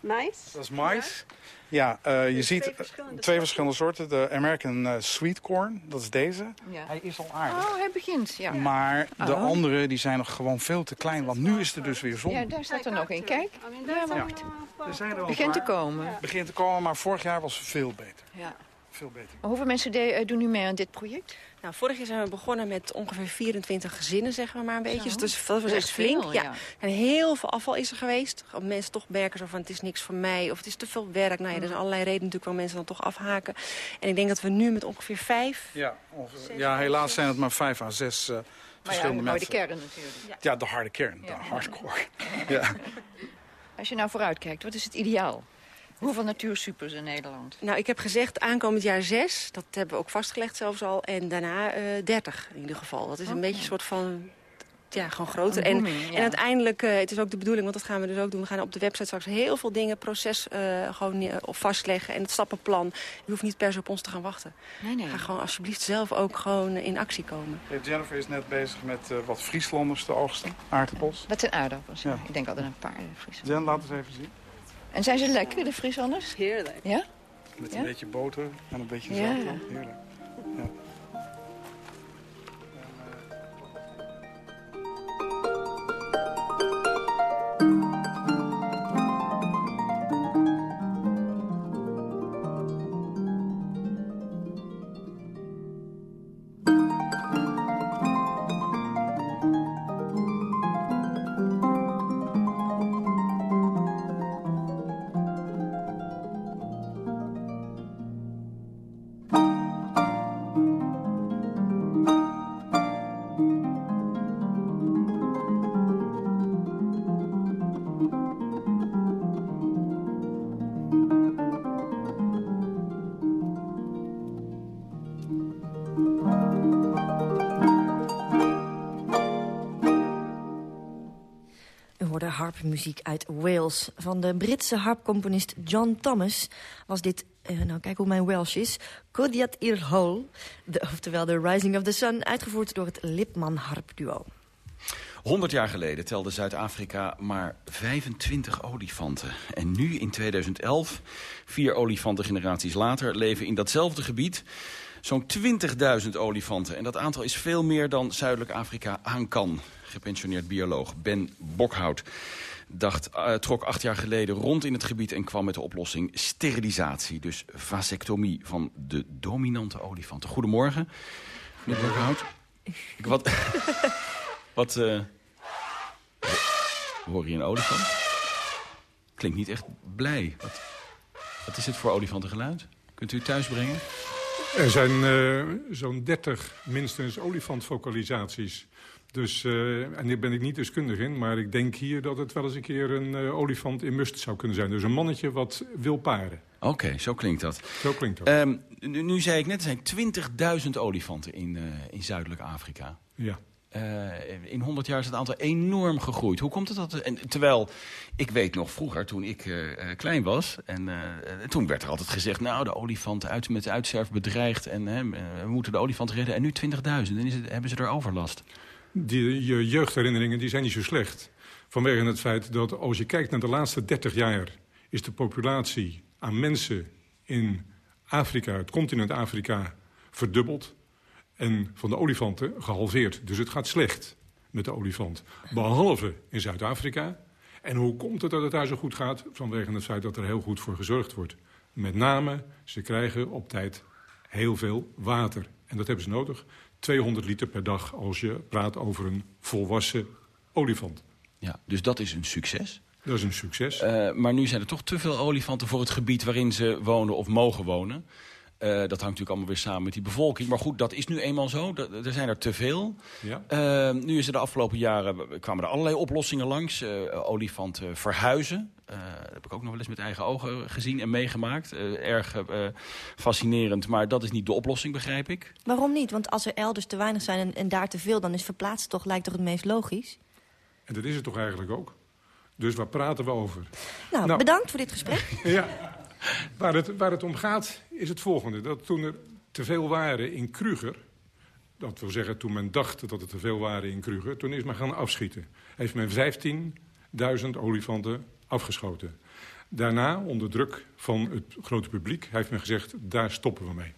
Mais. Dat is mais. Ja, eh, je ziet twee verschillende, soorten. De American eh, Sweet Corn, dat is deze. Ja. Hij is al aardig. Oh, hij begint, ja. Maar de Oh. andere die zijn nog gewoon veel te klein. Want nu is er dus weer zon. Ja, daar staat er nog een. Kijk. Ja, wacht. Er zijn er al Begint te komen. Begint te komen, maar vorig jaar was het veel beter. Ja. Veel beter. Hoeveel mensen de- eh, doen nu mee aan dit project? Nou, vorig jaar zijn we begonnen met ongeveer 24 gezinnen, zeggen we maar een beetje. Zo. Dus dat was Dat echt flink. veel, ja. ja. En heel veel afval is er geweest. Mensen toch merken zo van het is niks voor mij of het is te veel werk. Nou ja, er zijn allerlei redenen natuurlijk waarom mensen dan toch afhaken. En ik denk dat we nu met ongeveer vijf... Ja, ongeveer. ja helaas zijn het maar vijf à zes eh, Maar ja, verschillende de mensen. kern natuurlijk. Ja, de harde kern, de hardcore. ja. Als je nou vooruitkijkt, wat is het ideaal? Hoeveel natuursupers in Nederland? Nou, ik heb gezegd aankomend jaar zes. Dat hebben we ook vastgelegd zelfs al. En daarna eh dertig in ieder geval. Dat is een beetje een soort van... Ja, gewoon groter. En, ja. en uiteindelijk, eh, het is ook de bedoeling, want dat gaan we dus ook doen. We gaan op de website straks heel veel dingen, proces eh, gewoon vastleggen. En het stappenplan. Je hoeft niet per se op ons te gaan wachten. Nee, nee. Ga gewoon alsjeblieft zelf ook gewoon in actie komen. Jennifer is net bezig met eh, wat Frieslanders te oogsten. Aardappels. Dat zijn aardappels. Ja. Ik denk altijd aan paarden. Friesland. Jen, laat eens even zien. En zijn ze lekker, de Frieslanders? Heerlijk. Ja? Met Ja? een beetje boter en een beetje Ja. zout. Heerlijk. Harpmuziek uit Wales. Van de Britse harpcomponist John Thomas was dit... eh, nou, kijk hoe mijn Welsh is. Kodiat Ir Hol, oftewel The Rising of the Sun... uitgevoerd door het Lipman harpduo. 100 jaar geleden telde Zuid-Afrika maar 25 olifanten. En nu, in 2011, vier olifantengeneraties later... leven in datzelfde gebied zo'n 20.000 olifanten. En dat aantal is veel meer dan Zuidelijk Afrika aan kan. Gepensioneerd bioloog Ben Bokhout dacht, eh, trok acht jaar geleden rond in het gebied... en kwam met de oplossing sterilisatie. Dus vasectomie van de dominante olifanten. Goedemorgen, meneer Bokhout. Ik, wat... wat eh, hoor je een olifant? Klinkt niet echt blij. Wat, wat is dit voor olifantengeluid? Kunt u het thuis brengen? Er zijn eh, zo'n 30 minstens olifantvocalisaties. Dus, eh, en daar ben ik niet deskundig in, maar ik denk hier dat het wel eens een keer een eh, olifant in must zou kunnen zijn. Dus een mannetje wat wil paren. Oké, zo klinkt dat. Zo klinkt dat. Ehm, nu, nu zei ik net, er zijn 20.000 olifanten in, in Zuidelijk Afrika. Ja. Eh, in 100 jaar is het aantal enorm gegroeid. Hoe komt het dat? En, terwijl, ik weet nog vroeger, toen ik eh, eh, klein was... en toen werd er altijd gezegd... nou, de olifanten uit, met uitsterven bedreigd... en we moeten de olifanten redden. En nu 20.000, en is het, hebben ze er overlast. Die, je jeugdherinneringen die zijn niet zo slecht. Vanwege het feit dat als je kijkt naar de laatste 30 jaar... is de populatie aan mensen in Afrika, het continent Afrika, verdubbeld. En van de olifanten gehalveerd. Dus het gaat slecht met de olifant. Behalve in Zuid-Afrika. En hoe komt het dat het daar zo goed gaat? Vanwege het feit dat er heel goed voor gezorgd wordt. Met name, ze krijgen op tijd heel veel water. En dat hebben ze nodig. 200 liter per dag als je praat over een volwassen olifant. Ja, dus dat is een succes. Dat is een succes. Uh, maar nu zijn er toch te veel olifanten voor het gebied waarin ze wonen of mogen wonen. Uh, dat hangt natuurlijk allemaal weer samen met die bevolking. Maar goed, dat is nu eenmaal zo. Er zijn er te veel. Ja. Uh, nu is er de afgelopen jaren kwamen er allerlei oplossingen langs. olifanten verhuizen. dat heb ik ook nog wel eens met eigen ogen gezien en meegemaakt. erg fascinerend, maar dat is niet de oplossing, begrijp ik. Waarom niet? Want als er elders te weinig zijn en, en daar te veel... dan is verplaatsen toch, lijkt toch het meest logisch? En dat is het toch eigenlijk ook. Dus waar praten we over? Nou, nou bedankt voor dit gesprek. ja. Waar het, waar het om gaat is het volgende. Dat toen er te veel waren in Kruger... Dat wil zeggen, toen men dacht dat het te veel waren in Kruger... toen is men gaan afschieten. Heeft men 15.000 olifanten afgeschoten. Daarna, onder druk van het grote publiek, heeft men gezegd... daar stoppen we mee.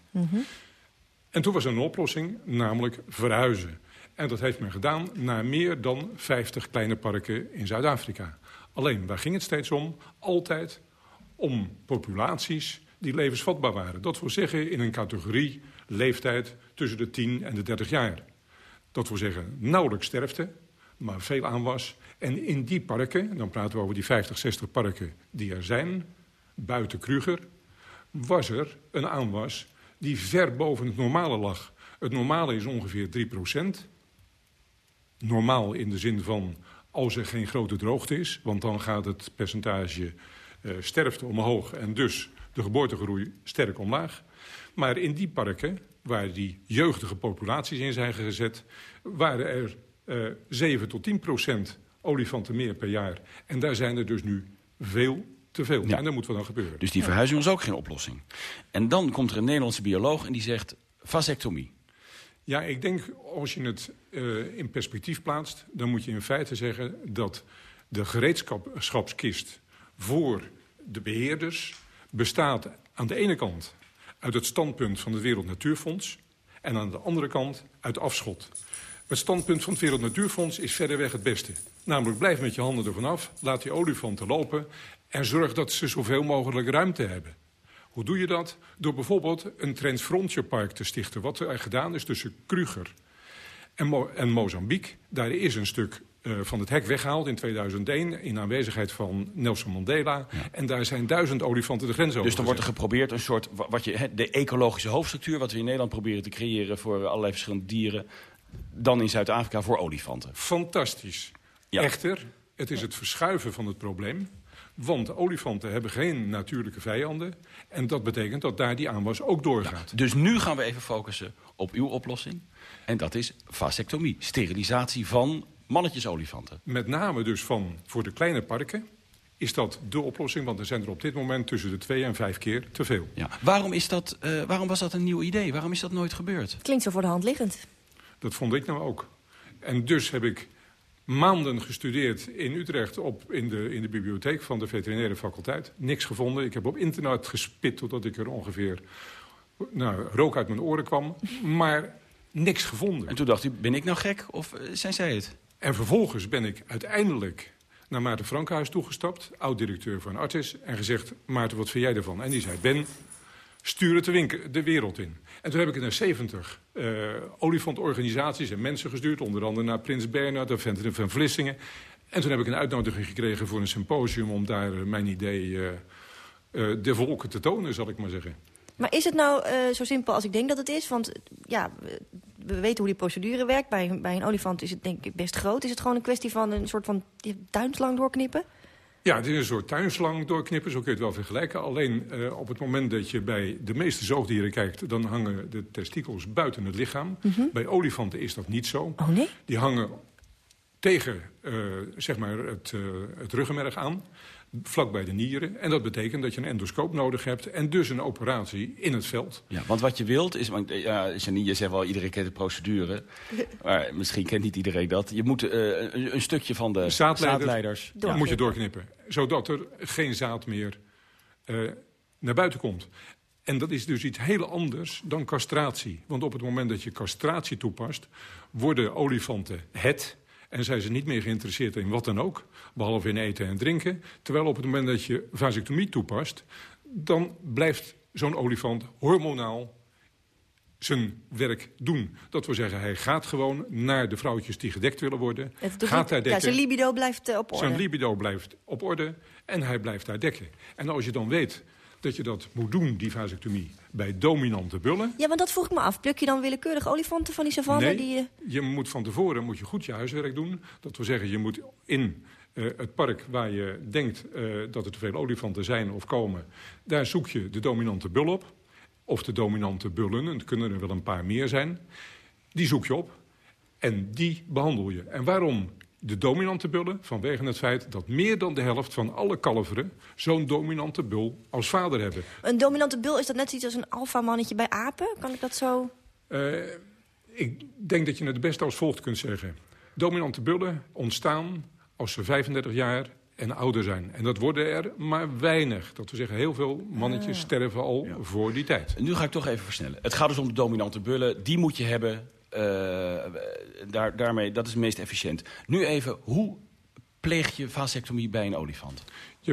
En toen was er een oplossing, namelijk verhuizen. En dat heeft men gedaan naar meer dan 50 kleine parken in Zuid-Afrika. Alleen, waar ging het steeds om? Altijd om populaties die levensvatbaar waren. Dat wil zeggen in een categorie leeftijd tussen de 10 en de 30 jaar. Dat wil zeggen nauwelijks sterfte, maar veel aanwas. En in die parken, dan praten we over die 50, 60 parken die er zijn... buiten Kruger, was er een aanwas die ver boven het normale lag. Het normale is ongeveer 3 procent. Normaal in de zin van als er geen grote droogte is... want dan gaat het percentage sterfte omhoog en dus de geboortegroei sterk omlaag. Maar in die parken, waar die jeugdige populaties in zijn gezet... waren er uh, 7 tot 10 procent olifanten meer per jaar. En daar zijn er dus nu veel te veel. Ja. En dat moet wat dan gebeuren. Dus die verhuizing was ook geen oplossing. En dan komt er een Nederlandse bioloog en die zegt vasectomie. Ja, ik denk als je het uh, in perspectief plaatst... dan moet je in feite zeggen dat de gereedschapskist voor de beheerders... bestaat aan de ene kant uit het standpunt van het Wereld Natuurfonds... en aan de andere kant uit afschot. Het standpunt van het Wereld Natuurfonds is verreweg het beste. Namelijk blijf met je handen ervan af, laat die olifanten lopen... en zorg dat ze zoveel mogelijk ruimte hebben. Hoe doe je dat? Door bijvoorbeeld een Transfrontierpark te stichten. Wat er gedaan is tussen Kruger en, en Mozambique. Daar is een stuk van het hek weggehaald in 2001... in aanwezigheid van Nelson Mandela. Ja. En daar zijn duizend olifanten de grens over Dus dan wordt er geprobeerd een soort... Wat je, de ecologische hoofdstructuur... wat we in Nederland proberen te creëren voor allerlei verschillende dieren... dan in Zuid-Afrika voor olifanten. Fantastisch. Ja. Echter, het is het verschuiven van het probleem... Want olifanten hebben geen natuurlijke vijanden. En dat betekent dat daar die aanwas ook doorgaat. Ja, dus nu gaan we even focussen op uw oplossing. En dat is vasectomie. Sterilisatie van mannetjesolifanten. Met name dus van voor de kleine parken is dat de oplossing. Want er zijn er op dit moment tussen de twee en vijf keer te veel. Ja. Waarom, is dat, uh, waarom was dat een nieuw idee? Waarom is dat nooit gebeurd? Klinkt zo voor de hand liggend. Dat vond ik nou ook. En dus heb ik maanden gestudeerd in Utrecht op, in, de, in de bibliotheek van de veterinaire faculteit. Niks gevonden. Ik heb op internet gespit totdat ik er ongeveer nou, rook uit mijn oren kwam. Maar niks gevonden. En toen dacht u, ben ik nou gek of uh, zijn zij het? En vervolgens ben ik uiteindelijk naar Maarten Frankhuis toegestapt, oud-directeur van Artis, en gezegd, Maarten, wat vind jij ervan? En die zei, Ben, stuur het de, de wereld in. En toen heb ik het naar 70 uh, olifantorganisaties en mensen gestuurd, onder andere naar Prins Bernhard of Venten van Vlissingen. En toen heb ik een uitnodiging gekregen voor een symposium om daar uh, mijn idee uh, de volken te tonen, zal ik maar zeggen. Maar is het nou zo simpel als ik denk dat het is? Want ja, we weten hoe die procedure werkt. Bij, bij een olifant is het denk ik best groot. Is het gewoon een kwestie van een soort van tuinslang doorknippen? Ja, het is een soort tuinslang doorknippen, zo kun je het wel vergelijken. Alleen uh, op het moment dat je bij de meeste zoogdieren kijkt... dan hangen de testikels buiten het lichaam. Mm -hmm. Bij olifanten is dat niet zo. Oh nee? Die hangen tegen uh, zeg maar het, uh, het ruggenmerg aan vlak bij de nieren. En dat betekent dat je een endoscoop nodig hebt... en dus een operatie in het veld. Ja, want wat je wilt is... Want, ja, Janine, je zegt wel, iedereen kent de procedure. maar misschien kent niet iedereen dat. Je moet uh, een, een, stukje van de Zaadleider, zaadleiders... Ja. moet je doorknippen. Zodat er geen zaad meer uh, naar buiten komt. En dat is dus iets heel anders dan castratie. Want op het moment dat je castratie toepast... worden olifanten het en zijn ze niet meer geïnteresseerd in wat dan ook, behalve in eten en drinken. Terwijl op het moment dat je vasectomie toepast, dan blijft zo'n olifant hormonaal zijn werk doen. Dat wil zeggen, hij gaat gewoon naar de vrouwtjes die gedekt willen worden. Gaat daar dekken. Ja, zijn libido blijft uh, op orde. Zijn libido blijft op orde en hij blijft daar dekken. En als je dan weet dat je dat moet doen, die vasectomie, bij dominante bullen. Ja, maar dat vroeg ik me af. Pluk je dan willekeurig olifanten van die savanne? Nee, die, uh... je moet van tevoren moet je goed je huiswerk doen. Dat wil zeggen, je moet in uh, het park waar je denkt uh, dat er te veel olifanten zijn of komen... daar zoek je de dominante bul op. Of de dominante bullen, het kunnen er wel een paar meer zijn. Die zoek je op en die behandel je. En waarom de dominante bullen vanwege het feit dat meer dan de helft van alle kalveren zo'n dominante bul als vader hebben. Een dominante bul, is dat net iets als een alfamannetje bij apen? Kan ik dat zo... Uh, ik denk dat je het beste als volgt kunt zeggen. Dominante bullen ontstaan als ze 35 jaar en ouder zijn. En dat worden er maar weinig. Dat we zeggen, heel veel mannetjes Ah. sterven al voor die tijd. Nu ga ik toch even versnellen. Het gaat dus om de dominante bullen. Die moet je hebben. Eh, daar, daarmee, dat is het meest efficiënt. Nu even, hoe pleeg je vasectomie bij een olifant?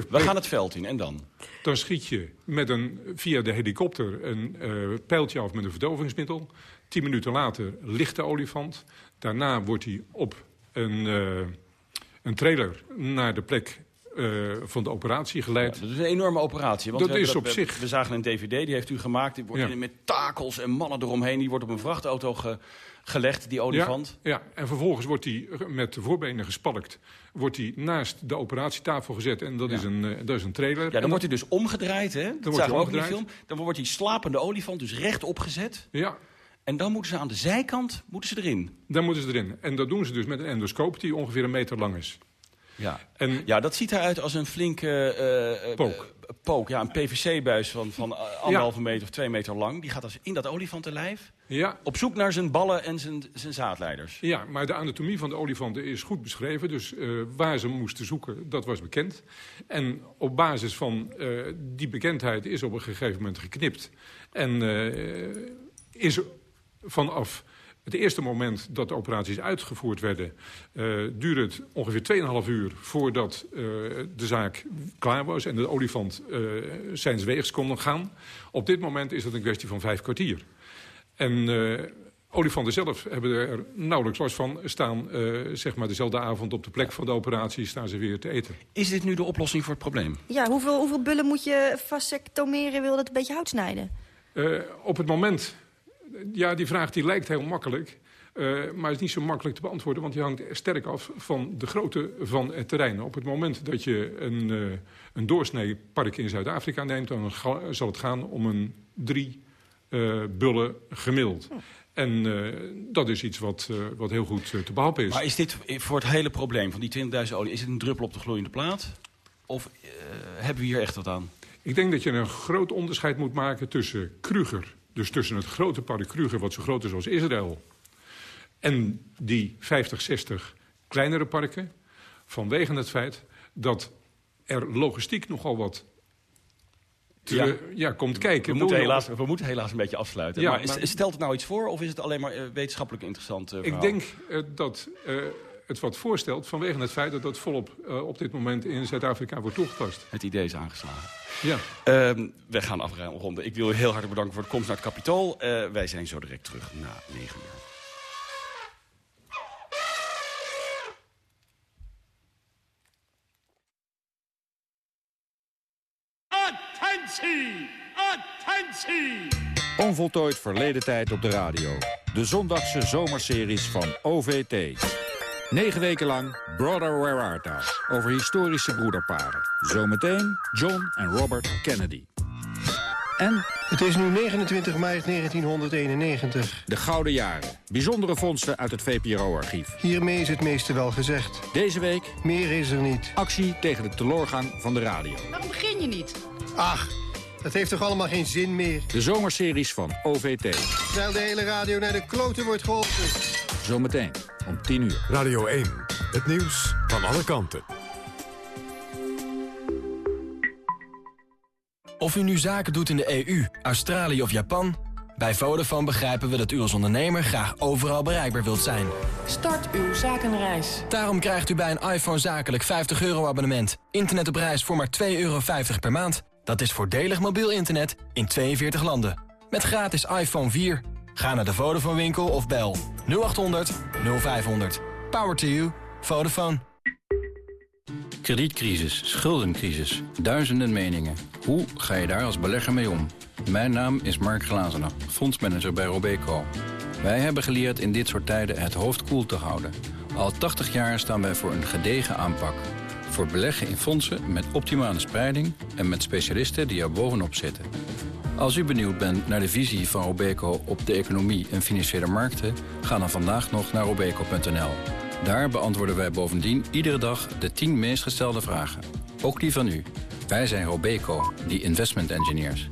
We gaan het veld in en dan? Dan schiet je met een, via de helikopter een eh, pijltje af met een verdovingsmiddel. Tien minuten later ligt de olifant. Daarna wordt hij op een, eh, een trailer naar de plek eh, van de operatie geleid. Dat is een enorme operatie. Want Dat we is op we- zich- We zagen een dvd, die heeft u gemaakt. Die wordt Ja. met takels en mannen eromheen. Die wordt op een vrachtauto ge- gelegd, die olifant. Ja, ja, en vervolgens wordt hij met de voorbenen gespalkt. Wordt hij naast de operatietafel gezet en dat, is, een, eh, dat is een trailer. Ja, dan wordt hij dus omgedraaid, hè? Dat wordt zagen we hij ook in de film. Dan wordt die slapende olifant dus rechtop gezet. Ja. En dan moeten ze aan de zijkant moeten ze erin. Dan moeten ze erin. En dat doen ze dus met een endoscoop die ongeveer een meter lang is. Ja. En ja, dat ziet eruit als een flinke... eh, Pook. pook. Ja, een PVC-buis van, van anderhalve meter of twee meter lang. Die gaat als in dat olifantenlijf. Ja. Op zoek naar zijn ballen en zijn, zijn zaadleiders. Ja, maar de anatomie van de olifanten is goed beschreven. Dus waar ze moesten zoeken, dat was bekend. En op basis van die bekendheid is op een gegeven moment geknipt. En is vanaf het eerste moment dat de operaties uitgevoerd werden... eh, duurde het ongeveer 2,5 uur voordat eh, de zaak klaar was... en de olifant eh zijn weegs kon gaan. Op dit moment is dat een kwestie van vijf kwartier. En eh, olifanten zelf hebben er nauwelijks last van. Staan eh, zeg maar dezelfde avond op de plek van de operatie staan ze weer te eten. Is dit nu de oplossing voor het probleem? Ja, hoeveel, hoeveel bullen moet je vasectomeren, wil dat een beetje hout snijden? Eh, op het moment, ja die vraag die lijkt heel makkelijk... eh, maar is niet zo makkelijk te beantwoorden, want die hangt sterk af van de grootte van het terrein. Op het moment dat je een, eh een doorsnee park in Zuid-Afrika neemt, dan zal het gaan om een drie eh, bullen gemiddeld. En eh, dat is iets wat, wat heel goed te behappen is. Maar is dit voor het hele probleem van die 20.000 olie... is het een druppel op de gloeiende plaat? Of hebben we hier echt wat aan? Ik denk dat je een groot onderscheid moet maken tussen Kruger... dus tussen het grote park Kruger, wat zo groot is als Israël... en die 50, 60 kleinere parken... vanwege het feit dat er logistiek nogal wat te- Ja. ja. komt kijken. We moeten, helaas, we moeten helaas een beetje afsluiten. Ja, maar, stelt het nou iets voor of is het alleen maar eh, wetenschappelijk interessant eh, Ik denk eh, dat het wat voorstelt vanwege het feit... dat dat volop eh, op dit moment in Zuid-Afrika wordt toegepast. Het idee is aangeslagen. Ja. Ehm, we gaan afronden. Ik wil u heel hartelijk bedanken voor de komst naar het Capitool. Eh, wij zijn zo direct terug na 9 uur. Attentie! Attentie! Onvoltooid verleden tijd op de radio. De zondagse zomerseries van OVT. Negen weken lang Brother Where Art Thou? Over historische broederparen. Zometeen John en Robert Kennedy. En Het is nu 29 maart 1991. de Gouden Jaren. Bijzondere vondsten uit het VPRO-archief. Hiermee is het meeste wel gezegd. Deze week... Meer is er niet. Actie tegen de teloorgang van de radio. Waarom begin je niet? Ach, dat heeft toch allemaal geen zin meer? De zomerseries van OVT. Terwijl de hele radio naar de kloten wordt geholpen. Zometeen om 10 uur. Radio 1, het nieuws van alle kanten. Of u nu zaken doet in de EU, Australië of Japan... bij Vodafone begrijpen we dat u als ondernemer graag overal bereikbaar wilt zijn. Start uw zakenreis. Daarom krijgt u bij een iPhone zakelijk 50 euro abonnement. Internet op reis voor maar 2,50 euro per maand. Dat is voordelig mobiel internet in 42 landen. Met gratis iPhone 4. Ga naar de Vodafone winkel of bel 0800 0500. Power to you. Vodafone. Kredietcrisis, schuldencrisis, duizenden meningen. Hoe ga je daar als belegger mee om? Mijn naam is Mark Glazener, fondsmanager bij Robeco. Wij hebben geleerd in dit soort tijden het hoofd koel te houden. Al 80 jaar staan wij voor een gedegen aanpak. Voor beleggen in fondsen met optimale spreiding en met specialisten die er bovenop zitten. Als u benieuwd bent naar de visie van Robeco op de economie en financiële markten... ga dan vandaag nog naar robeco.nl. Daar beantwoorden wij bovendien iedere dag de 10 meest gestelde vragen. Ook die van u. Wij zijn Robeco, die investment engineers.